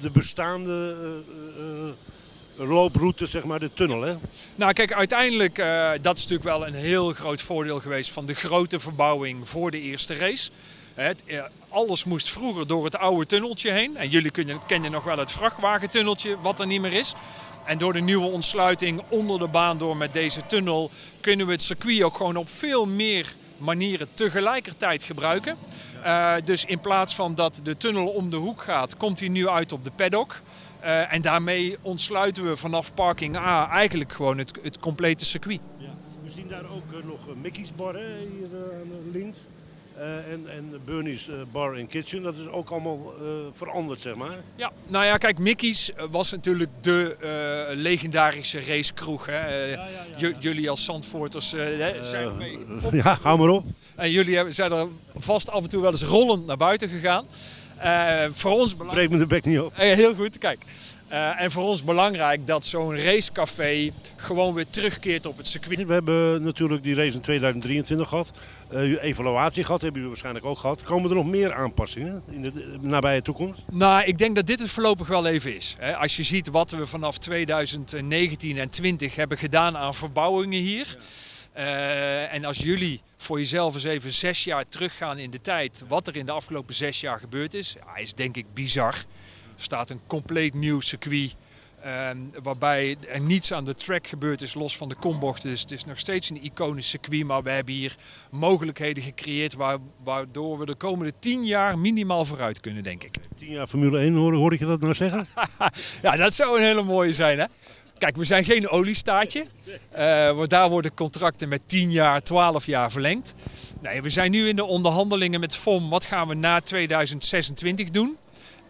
de bestaande eh, eh, looproute, zeg maar, de tunnel. Hè? Nou kijk, uiteindelijk, dat is natuurlijk wel een heel groot voordeel geweest van de grote verbouwing voor de eerste race. Alles moest vroeger door het oude tunneltje heen. En jullie kennen nog wel het vrachtwagentunneltje, wat er niet meer is. En door de nieuwe ontsluiting onder de baan door met deze tunnel kunnen we het circuit ook gewoon op veel meer manieren tegelijkertijd gebruiken. Eh, dus in plaats van dat de tunnel om de hoek gaat, komt hij nu uit op de paddock. Eh, en daarmee ontsluiten we vanaf parking A eigenlijk gewoon het, het complete circuit. We zien daar ook eh, nog Mickey's Bar hè, hier aan de links. Eh, en, en Bernie's eh, Bar and Kitchen. Dat is ook allemaal eh, veranderd, zeg maar. Ja, nou ja, kijk, Mickey's was natuurlijk de legendarische racekroeg. Hè. Jullie als Zandvoorters zijn ermee op- ja, hou maar op. En jullie zijn er vast af en toe wel eens rollend naar buiten gegaan. Voor ons belangrijk. Breek me de bek niet op. Heel goed, kijk. Eh, en voor ons belangrijk dat zo'n racecafé gewoon weer terugkeert op het circuit. We hebben natuurlijk die race in 2023 gehad. Eh, evaluatie gehad, hebben jullie waarschijnlijk ook gehad. Komen er nog meer aanpassingen in de de nabije toekomst? Nou, ik denk dat dit het voorlopig wel even is. hè. Als je ziet wat we vanaf 2019 en 20 hebben gedaan aan verbouwingen hier. Eh, en als jullie voor jezelf eens even zes jaar teruggaan in de tijd, wat er in de afgelopen zes jaar gebeurd is, ja, is denk ik bizar. Er staat een compleet nieuw circuit. eh, waarbij er niets aan de track gebeurd is, los van de kombochten. Dus het is nog steeds een iconisch circuit. Maar we hebben hier mogelijkheden gecreëerd waar- waardoor we de komende tien jaar minimaal vooruit kunnen, denk ik. 10 jaar Formule 1, hoor, hoor ik je dat nou zeggen? Ja, dat zou een hele mooie zijn, hè? Kijk, we zijn geen oliestaatje. Want daar worden contracten met 10 jaar, 12 jaar verlengd. Nee, we zijn nu in de onderhandelingen met FOM. Wat gaan we na 2026 doen?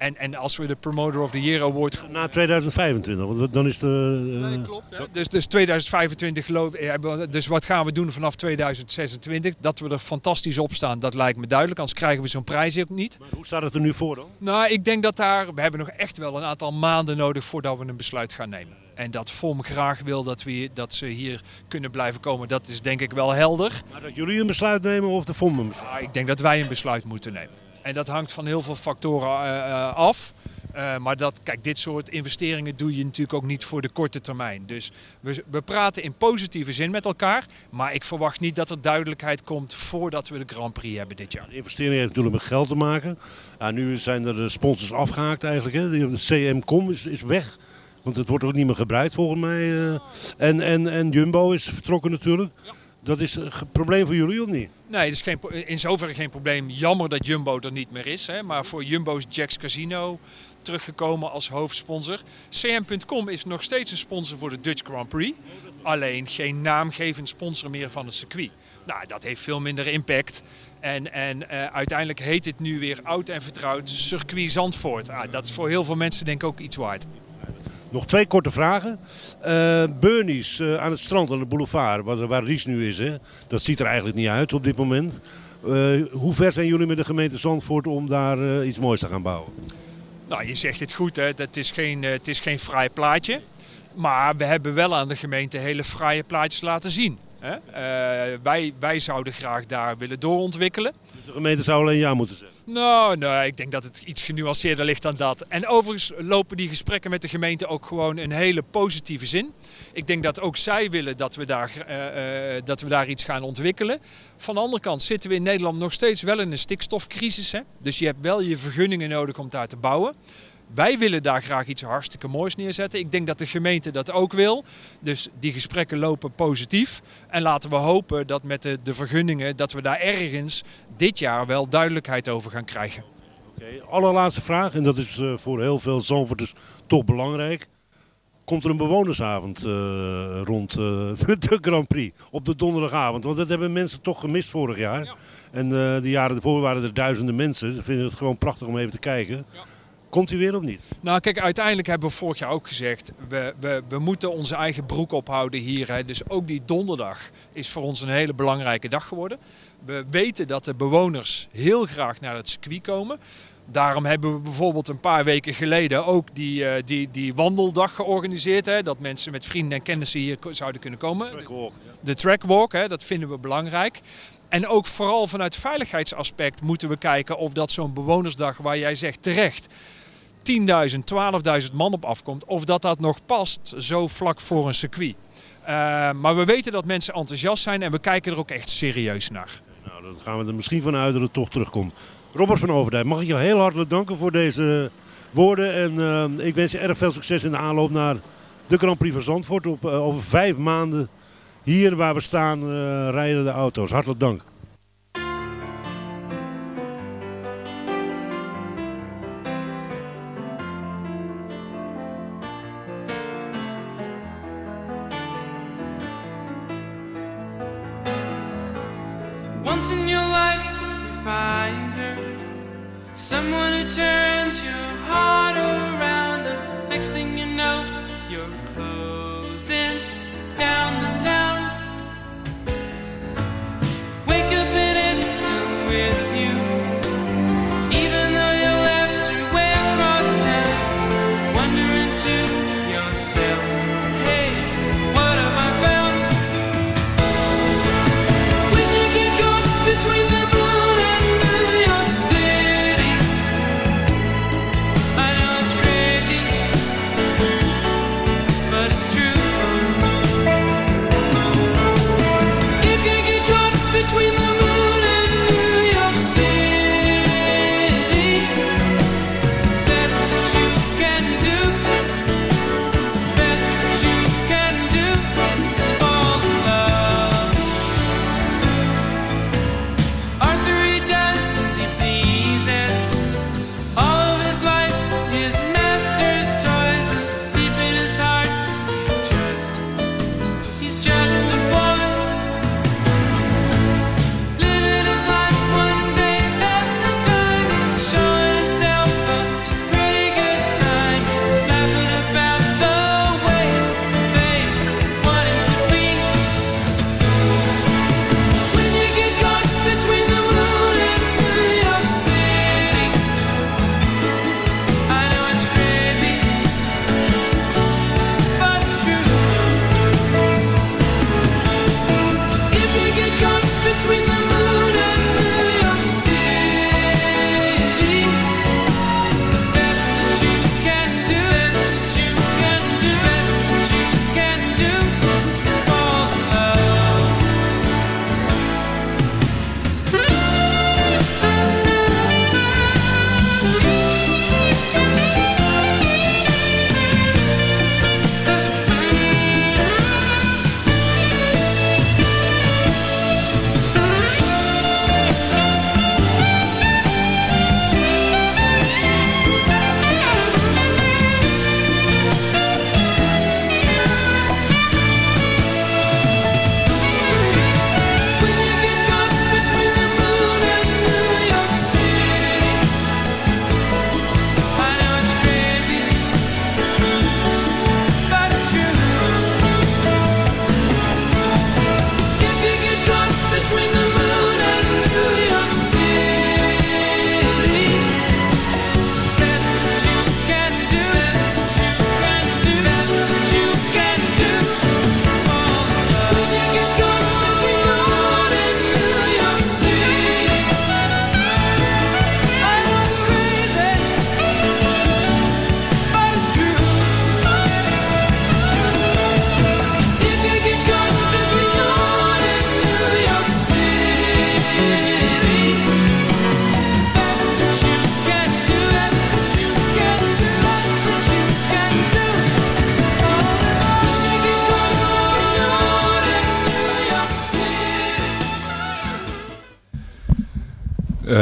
En, en als we de Promoter of the Year Award... Na 2025, want dan is de... eh, klopt, Dus, dus 2025 geloof ik. hebben we- Dus wat gaan we doen vanaf 2026? Dat we er fantastisch op staan, dat lijkt me duidelijk. Anders krijgen we zo'n prijs ook niet. Hoe staat het er nu voor dan? Nou, ik denk dat daar. We hebben nog echt wel een aantal maanden nodig voordat we een besluit gaan nemen. En dat FOM graag wil dat, we, dat ze hier kunnen blijven komen, dat is denk ik wel helder. Maar dat jullie een besluit nemen of de FOM een besluit? Nou, ik denk dat wij een besluit moeten nemen. En dat hangt van heel veel factoren eh, eh, af. Eh, maar dat, kijk, dit soort investeringen doe je natuurlijk ook niet voor de korte termijn. Dus we, we praten in positieve zin met elkaar. Maar ik verwacht niet dat er duidelijkheid komt voordat we de Grand Prix hebben dit jaar. De investering heeft natuurlijk met geld te maken. Ja, nu zijn er de sponsors afgehaakt eigenlijk. Hè. De CM.com is, is weg. Want het wordt ook niet meer gebruikt volgens mij. eh. En, en, en Jumbo is vertrokken natuurlijk. Dat is een probleem voor jullie of niet? Nee, is geen, in zoverre geen probleem. Jammer dat Jumbo er niet meer is. Hè. Maar voor Jumbo is Jack's Casino teruggekomen als hoofdsponsor. CM.com is nog steeds een sponsor voor de Dutch Grand Prix. Alleen geen naamgevend sponsor meer van het circuit. Nou, dat heeft veel minder impact. En, en eh, uiteindelijk heet het nu weer oud en vertrouwd Circuit Zandvoort. Ah, dat is voor heel veel mensen denk ik ook iets waard. Nog twee korte vragen. Eh Bernie's eh, aan het strand, aan de boulevard, waar, waar Ries nu is. Hè? Dat ziet er eigenlijk niet uit op dit moment. Eh, hoe ver zijn jullie met de gemeente Zandvoort om daar iets moois te gaan bouwen? Nou, je zegt het goed, hè? Dat is geen, het is geen fraai plaatje. Maar we hebben wel aan de gemeente hele fraaie plaatjes laten zien. Hè? Eh, wij, wij zouden graag daar willen doorontwikkelen. Dus de gemeente zou alleen ja moeten zeggen. Nou, nee, ik denk dat het iets genuanceerder ligt dan dat. En overigens lopen die gesprekken met de gemeente ook gewoon een hele positieve zin. Ik denk dat ook zij willen dat we daar, eh, eh, dat we daar iets gaan ontwikkelen. Van de andere kant zitten we in Nederland nog steeds wel in een stikstofcrisis. Hè? Dus je hebt wel je vergunningen nodig om daar te bouwen. Wij willen daar graag iets hartstikke moois neerzetten. Ik denk dat de gemeente dat ook wil. Dus die gesprekken lopen positief. En laten we hopen dat met de, de vergunningen dat we daar ergens dit jaar wel duidelijkheid over gaan krijgen. Oké, allerlaatste vraag, en dat is eh, voor heel veel Zandvoorters toch belangrijk. Komt er een bewonersavond eh, rond eh, de Grand Prix op de donderdagavond? Want dat hebben mensen toch gemist vorig jaar. En eh, de jaren ervoor waren er duizenden mensen. Ze vinden het gewoon prachtig om even te kijken. Komt u weer of niet? Nou, kijk, uiteindelijk hebben we vorig jaar ook gezegd: we, we, we moeten onze eigen broek ophouden hier. Hè. Dus ook die donderdag is voor ons een hele belangrijke dag geworden. We weten dat de bewoners heel graag naar het circuit komen. Daarom hebben we bijvoorbeeld een paar weken geleden ook die, eh, die, die wandeldag georganiseerd. Hè, dat mensen met vrienden en kennissen hier zouden kunnen komen. De trackwalk, hè, dat vinden we belangrijk. En ook vooral vanuit veiligheidsaspect moeten we kijken of dat zo'n bewonersdag, waar jij zegt terecht, 10.000, 12.000 man op afkomt, of dat dat nog past zo vlak voor een circuit. Eh, maar we weten dat mensen enthousiast zijn en we kijken er ook echt serieus naar. Nou, dan gaan we er misschien vanuit dat het toch terugkomt. Robert van Overdijk, mag ik jou heel hartelijk danken voor deze woorden. En eh, ik wens je erg veel succes in de aanloop naar de Grand Prix van Zandvoort. Op, eh, over vijf maanden hier waar we staan rijden de auto's. Hartelijk dank.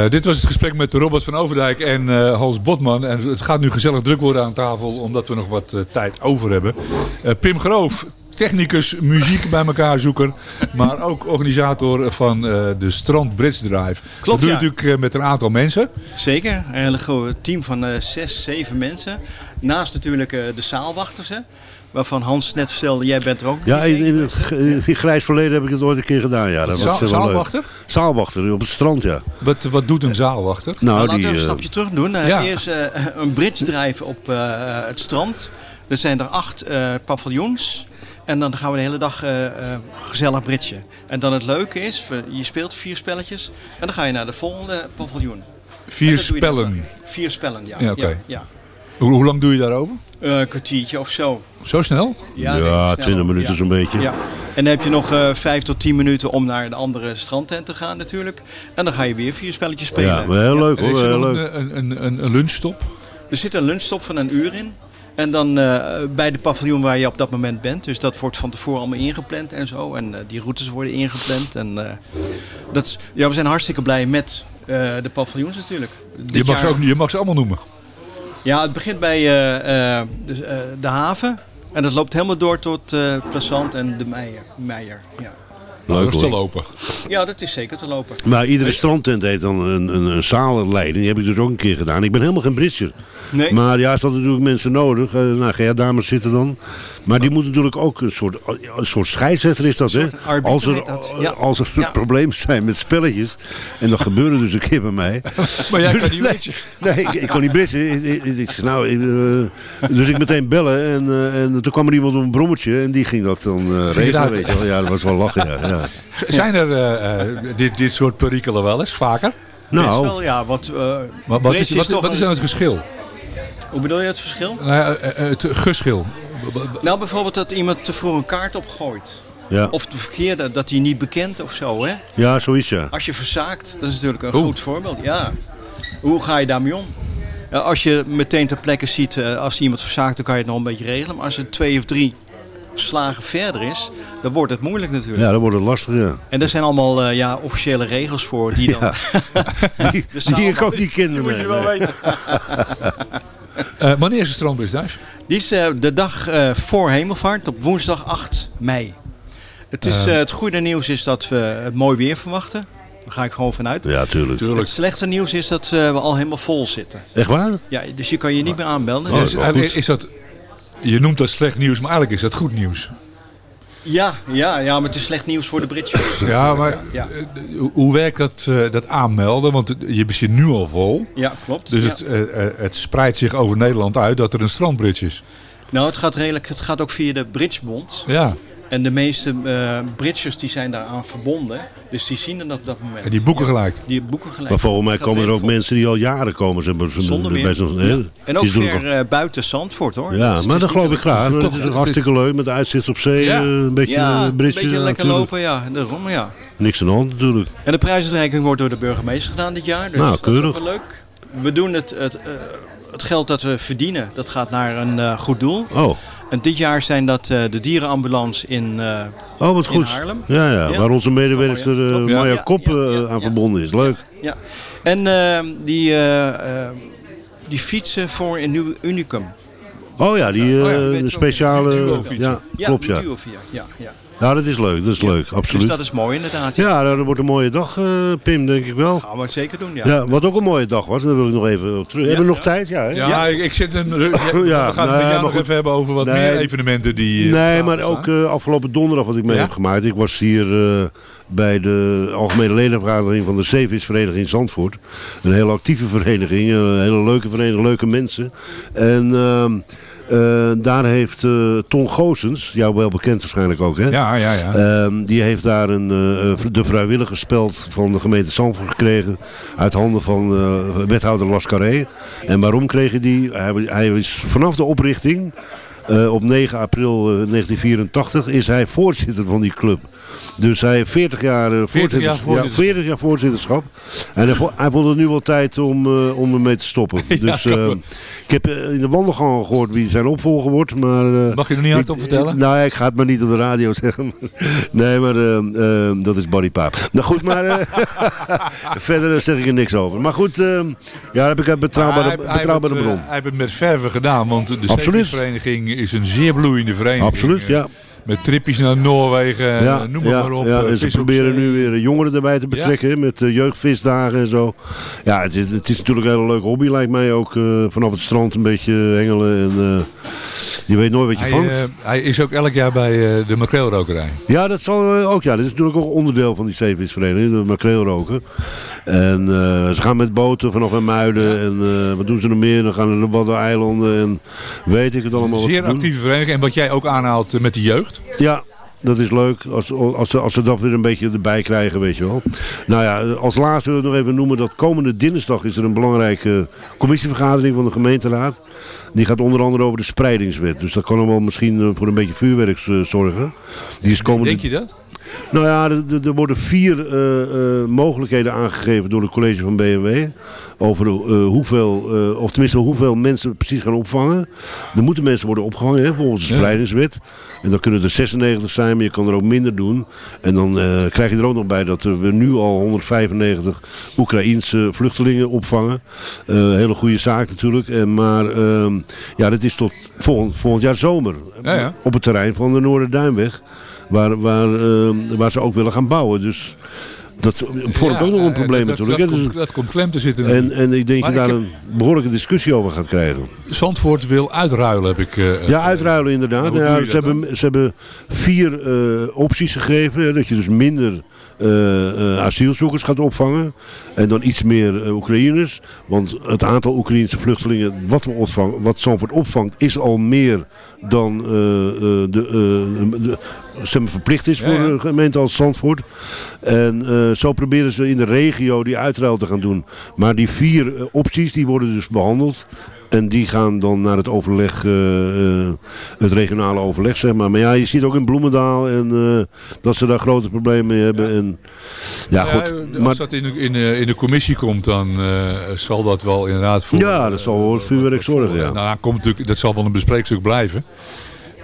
Dit was het gesprek met Robert van Overdijk en eh, Hans Botman. En het gaat nu gezellig druk worden aan tafel, omdat we nog wat eh, tijd over hebben. Eh, Pim Groof, technicus, muziek bij elkaar zoeker. maar ook organisator van eh, de Strand Bridge Drive. Klopt, Dat doe je ja. natuurlijk eh, met een aantal mensen. Zeker, een team van eh, zes, zeven mensen. Naast natuurlijk eh, de zaalwachters, hè, waarvan Hans net vertelde, jij bent er ook. Ja, in, in het grijs verleden heb ik het ooit een keer gedaan. Ja, dat was wel leuk. zaalwachter? Zaalwachter op het strand, ja. Wat, wat doet een zaalwachter? Nou, laten die, we even een eh, stapje terug doen. Dan heb je eerst eh, een bridge drijven op eh, het strand. Er zijn er acht eh, paviljoens. En dan gaan we de hele dag eh, eh, gezellig bridgen. En dan het leuke is, je speelt vier spelletjes. En dan ga je naar de volgende paviljoen. Vier spellen. Vier spellen, ja. Ja, oké. ja, ja. Hoe, hoe lang doe je daarover? Eh, een kwartiertje of zo. Zo snel? Ja, nee, sneller. 20 minuten Ja. zo'n beetje. Ja. En dan heb je nog eh vijf tot tien minuten om naar de andere strandtent te gaan natuurlijk. En dan ga je weer vier spelletjes spelen. Ja, maar heel leuk hoor, er heel leuk. een, een, een, een lunchstop? Er zit een lunchstop van een uur in. En dan eh, bij de paviljoen waar je op dat moment bent. Dus dat wordt van tevoren allemaal ingepland en zo. En eh, die routes worden ingepland. En, eh, dat is, ja, we zijn hartstikke blij met eh, de paviljoens natuurlijk. Dit Je mag, ze ook, niet- je mag ze allemaal noemen. Ja, het begint bij eh, eh, de, eh, de haven. En dat loopt helemaal door tot Plazant en de Meijer. Meijer ja. Leuk dat is te lopen. ja, dat is zeker te lopen. Maar iedere strandtent heeft dan een, een, een zalenleiding. Die heb ik dus ook een keer gedaan. Ik ben helemaal geen britser. Nee. Maar ja, er zijn natuurlijk mensen nodig. Eh, nou, daar maar zitten dan. Maar die moet natuurlijk ook een soort, een soort scheidsrechter is dat, hè? Als er, ja. als er Ja. problemen zijn met spelletjes. En dat gebeurde dus een keer bij mij. Maar jij kan niet nee, weten. nee, ik, ik kon niet britsen. Ik, ik, nou, ik, eh, dus ik meteen bellen. En, eh, en toen kwam er iemand op een brommetje. En die ging dat dan eh, regelen, weet je wel. Ja, dat was wel lachen, ja. Zijn er eh, eh, dit, dit soort perikelen wel eens, vaker? Is Nou, wel, ja, wat, eh, Maar wat is, wat, is een- dan het verschil? Hoe bedoel je het verschil? Nou ja, het geschil. Nou, bijvoorbeeld dat iemand te vroeg een kaart opgooit. ja. Of de verkeerde, dat hij niet bekend of zo, hè? ja, zoiets ja. Als je verzaakt, dat is natuurlijk een Oeh. goed voorbeeld. Ja. Hoe ga je daarmee om? Ja, als je meteen ter plekke ziet, eh, als iemand verzaakt, dan kan je het nog een beetje regelen. Maar als het twee of drie slagen verder is, dan wordt het moeilijk natuurlijk. Ja, dan wordt het lastig, ja. En er zijn allemaal eh, ja, officiële regels voor die dan... Die, De die ik ook niet. Die moet je wel nee. weten. Eh, wanneer is de strandbrisduif? Die is eh, de dag eh, voor hemelvaart, op woensdag 8 mei. Het, is, het goede nieuws is dat we het mooi weer verwachten. Daar ga ik gewoon vanuit. Ja, tuurlijk. Het slechte nieuws is dat eh, we al helemaal vol zitten. Echt waar? Ja, dus je kan je niet meer aanmelden. Oh, is, wel goed. is dat, je noemt dat slecht nieuws, maar eigenlijk is dat goed nieuws. Ja, ja, ja, maar het is slecht nieuws voor de Britjes. Ja, maar Ja. eh, hoe- werkt dat, eh, dat aanmelden? Want je zit nu al vol. Ja, klopt. Dus Ja. het, eh, het spreidt zich over Nederland uit dat er een strandbridge is. Nou, het gaat redelijk. Het gaat ook via de Bridgebond. Ja, En de meeste eh bridgers die zijn daaraan verbonden. Dus die zien het op dat moment. en die boeken Ja, gelijk. Die boeken gelijk. Maar volgens mij komen er ook mensen die al jaren komen. Ze hebben. Zonder meer. bij Ja. En ook ver eh, buiten Zandvoort hoor. Ja, maar dat geloof ik graag. het is Dat toch- is hartstikke leuk met uitzicht op zee. Ja. eh, een beetje Ja, een beetje lekker natuurlijk. lopen, ja. Daarom, ja. Niks aan de hand natuurlijk. En de prijsuitreiking wordt door de burgemeester gedaan dit jaar. Dus Nou, dat is ook keurig. wel leuk. We doen het, het, eh, het geld dat we verdienen, dat gaat naar een eh, goed doel. Oh, En dit jaar zijn dat eh, de dierenambulance in, eh, oh wat in goed. Haarlem. Ja, ja, Ja. waar onze medewerkster eh. Ja. Maya Ja, Kop ja, ja, aan ja. verbonden is. Leuk. Ja. En eh, die, eh, eh, die fietsen voor een nieuw unicum. Oh ja, die Oh ja, speciale... die duo-fietsen. Ja, klopt ja. ja, ja. Ja, dat is leuk. Dat is leuk, Dus absoluut. dat is mooi inderdaad. Ja, nou, dat wordt een mooie dag, eh, Pim, denk ik wel. Gaan we het zeker doen, ja. Ja, wat ook een mooie dag was, daar wil ik nog even op terug. Hebben we nog tijd? Ja, hè? Ja, Ik, ik zit een. Ja, we gaan nee, het met jou nog even hebben over wat Nee. meer evenementen die. eh, Nee, maar ook eh, afgelopen donderdag wat ik mee Ja? heb gemaakt. Ik was hier eh, bij de algemene ledenvergadering van de Zeevisvereniging Zandvoort. Een hele actieve vereniging, een hele leuke vereniging, leuke mensen. En eh, daar heeft eh, Ton Goosens, jou wel bekend waarschijnlijk ook hè? Ja, ja, ja. Ehm, die heeft daar een, eh, de vrijwilligerspeld van de gemeente Zandvoort gekregen. Uit handen van wethouder Lascaré. En waarom kreeg hij die? Hij, hij is vanaf de oprichting op 9 april eh, 1984 is hij voorzitter van die club. Dus hij heeft 40 jaar, eh, 40 jaar voorzitters- voorzitterschap. Ja, 40 jaar voorzitterschap. En hij, vo- hij vond het nu wel tijd om, eh, om ermee te stoppen. Dus eh, ik heb in de wandelgang gehoord wie zijn opvolger wordt. Maar, Mag je er niet hardop ik- vertellen? Nou, ja, ik ga het maar niet op de radio zeggen. nee, maar dat is Barry Paap. Nou goed, maar verder zeg ik er niks over. Maar goed, ja, daar heb ik een betrouwbare, Hij- betrouwbare bron. Hij heeft het met verven gedaan, want de Absoluut. vereniging is een zeer bloeiende vereniging. Absoluut, ja. Met tripjes naar Noorwegen, Ja, eh, noem maar, ja, maar op. ja, eh, en ze proberen nu weer jongeren erbij te betrekken met eh, jeugdvisdagen en zo. Ja, het is, het is natuurlijk een hele leuke hobby lijkt mij ook. vanaf het strand een beetje hengelen en je weet nooit wat je Hij, vangt. hij is ook elk jaar bij de makreelrokerij. Ja, dat zal ook. Ja, dat is natuurlijk ook onderdeel van die zeevisvereniging, de makreelroken. En eh, ze gaan met boten vanaf Muiden en eh, wat doen ze nog meer? Dan gaan ze naar de Waddeneilanden en weet ik het allemaal Zeer actieve vereniging. En wat jij ook aanhaalt eh, met de jeugd. Ja, dat is leuk. Als, als, ze, als ze dat weer een beetje erbij krijgen, weet je wel. Nou ja, als laatste wil ik nog even noemen dat komende dinsdag is er een belangrijke commissievergadering van de gemeenteraad. Die gaat onder andere over de spreidingswet. Dus dat kan wel misschien voor een beetje vuurwerk zorgen. Die is komende... Denk je dat? Nou ja, er, er- worden vier eh, eh, mogelijkheden aangegeven door het college van BMW. Over eh, hoeveel, of tenminste hoeveel mensen precies gaan opvangen. Er moeten mensen worden opgevangen hè, volgens de spreidingswet. En dan kunnen er 96 zijn, maar je kan er ook minder doen. En dan krijg je er ook nog bij dat we nu al 195 Oekraïense vluchtelingen opvangen. Hele goede zaak natuurlijk. En, maar ehm, ja, dat is tot volgend, volgend jaar zomer. Ja, ja. Op het terrein van de Noorderduinweg. Waar, waar, ehm, waar ze ook willen gaan bouwen. Dus dat vormt Ja, ook nog een eh, probleem dat, natuurlijk. Dat. Dus- komt, dat komt klem te zitten. en, en ik denk dat je daar heb- een behoorlijke discussie over gaat krijgen. Zandvoort wil uitruilen, heb ik... eh, Ja, uitruilen inderdaad. Ja, ze, hebben, ze hebben vier eh, opties gegeven. hè, Dat je dus minder eh, eh, asielzoekers gaat opvangen. En dan iets meer eh, Oekraïners. Want het aantal Oekraïnse vluchtelingen wat, we opvangen, wat Zandvoort opvangt is al meer dan eh, eh, de, eh, de, maar, verplicht is voor ja. een gemeente als Zandvoort. En eh, zo proberen ze in de regio die uitruil te gaan doen. Maar die vier eh, opties die worden dus behandeld. En die gaan dan naar het overleg, eh, eh, het regionale overleg, zeg maar. Maar ja, je ziet ook in Bloemendaal en, eh, dat ze daar grote problemen mee hebben. En, ja, goed. als maar, dat in de, in, de, in de commissie komt, dan zal dat wel inderdaad voor... ja, dat zal wel vuurwerk zorgen, ja. Nou, komt natuurlijk, dat zal wel een bespreekstuk blijven.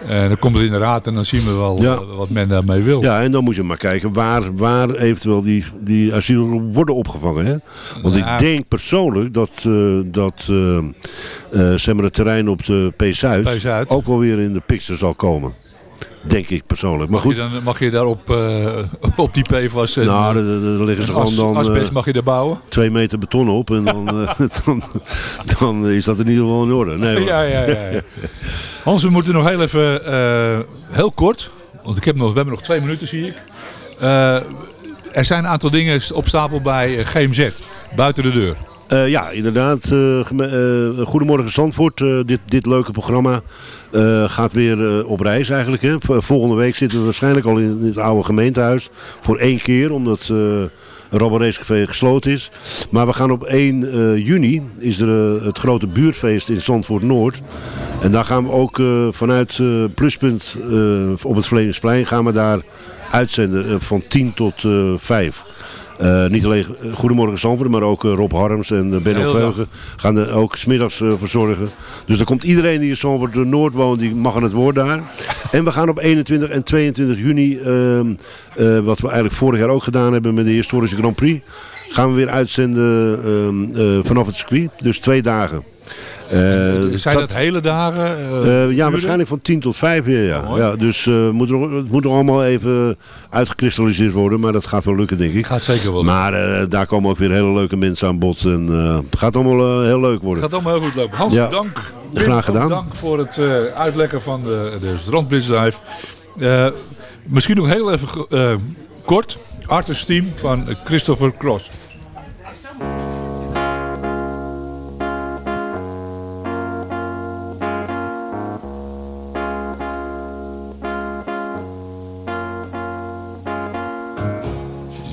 En dan komt het in de raad en dan zien we wel Ja. eh, wat men daarmee wil. Ja, en dan moet je maar kijken waar, waar eventueel die, die asielzoekers worden opgevangen. Hè? Want ik denk persoonlijk dat, eh, dat eh, eh, zeg maar het terrein op de P-Zuid ook wel weer in de picture zal komen. Denk ik persoonlijk. Maar Mag, je goed, dan, mag je daar op, eh, op die PFAS en, nou, eh, daar- liggen ze en as- gewoon dan asbest eh, mag je daar bouwen? twee meter beton op en dan, eh, dan, dan is dat in ieder geval in orde. Nee. Ja, ja, ja. ja. Hans, we moeten nog heel even, eh, heel kort, want ik heb nog, we hebben nog twee minuten zie ik. Eh, er zijn een aantal dingen op stapel bij eh, GMZ, buiten de deur. Ja, inderdaad. Goedemorgen Zandvoort. dit, dit leuke programma gaat weer op reis eigenlijk. Hè. Volgende week zitten we waarschijnlijk al in, het oude gemeentehuis. Voor één keer, omdat Robber gesloten is. Maar we gaan op 1 eh, juni, is er eh, het grote buurtfeest in Zandvoort Noord. En daar gaan we ook eh, vanuit Pluspunt op het Verleningsplein gaan we daar uitzenden van 10 tot eh 5. Eh, niet alleen eh, Goedemorgen Zandvoort, maar ook eh, Rob Harms en Benno. Veugen gaan er ook smiddags eh verzorgen. Dus er komt iedereen die in Zandvoort Noord woont, die mag aan het woord daar. En we gaan op 21 en 22 juni, ehm, eh, wat we eigenlijk vorig jaar ook gedaan hebben met de historische Grand Prix, gaan we weer uitzenden ehm, eh, vanaf het circuit. Dus twee dagen. Eh, zijn dat hele dagen? eh, eh, ja, waarschijnlijk van 10 tot 5 weer. Ja. ja, dus moet er, het moet nog allemaal even uitgekristalliseerd worden. Maar dat gaat wel lukken, denk ik. Gaat zeker wel. Maar daar komen ook weer hele leuke mensen aan bod. En het gaat allemaal heel leuk worden. Het gaat allemaal heel goed lopen. Hans, Ja. dank. Graag gedaan. Dank voor het uitlekken van de, de misschien nog heel even kort. Artist team van Christopher Cross.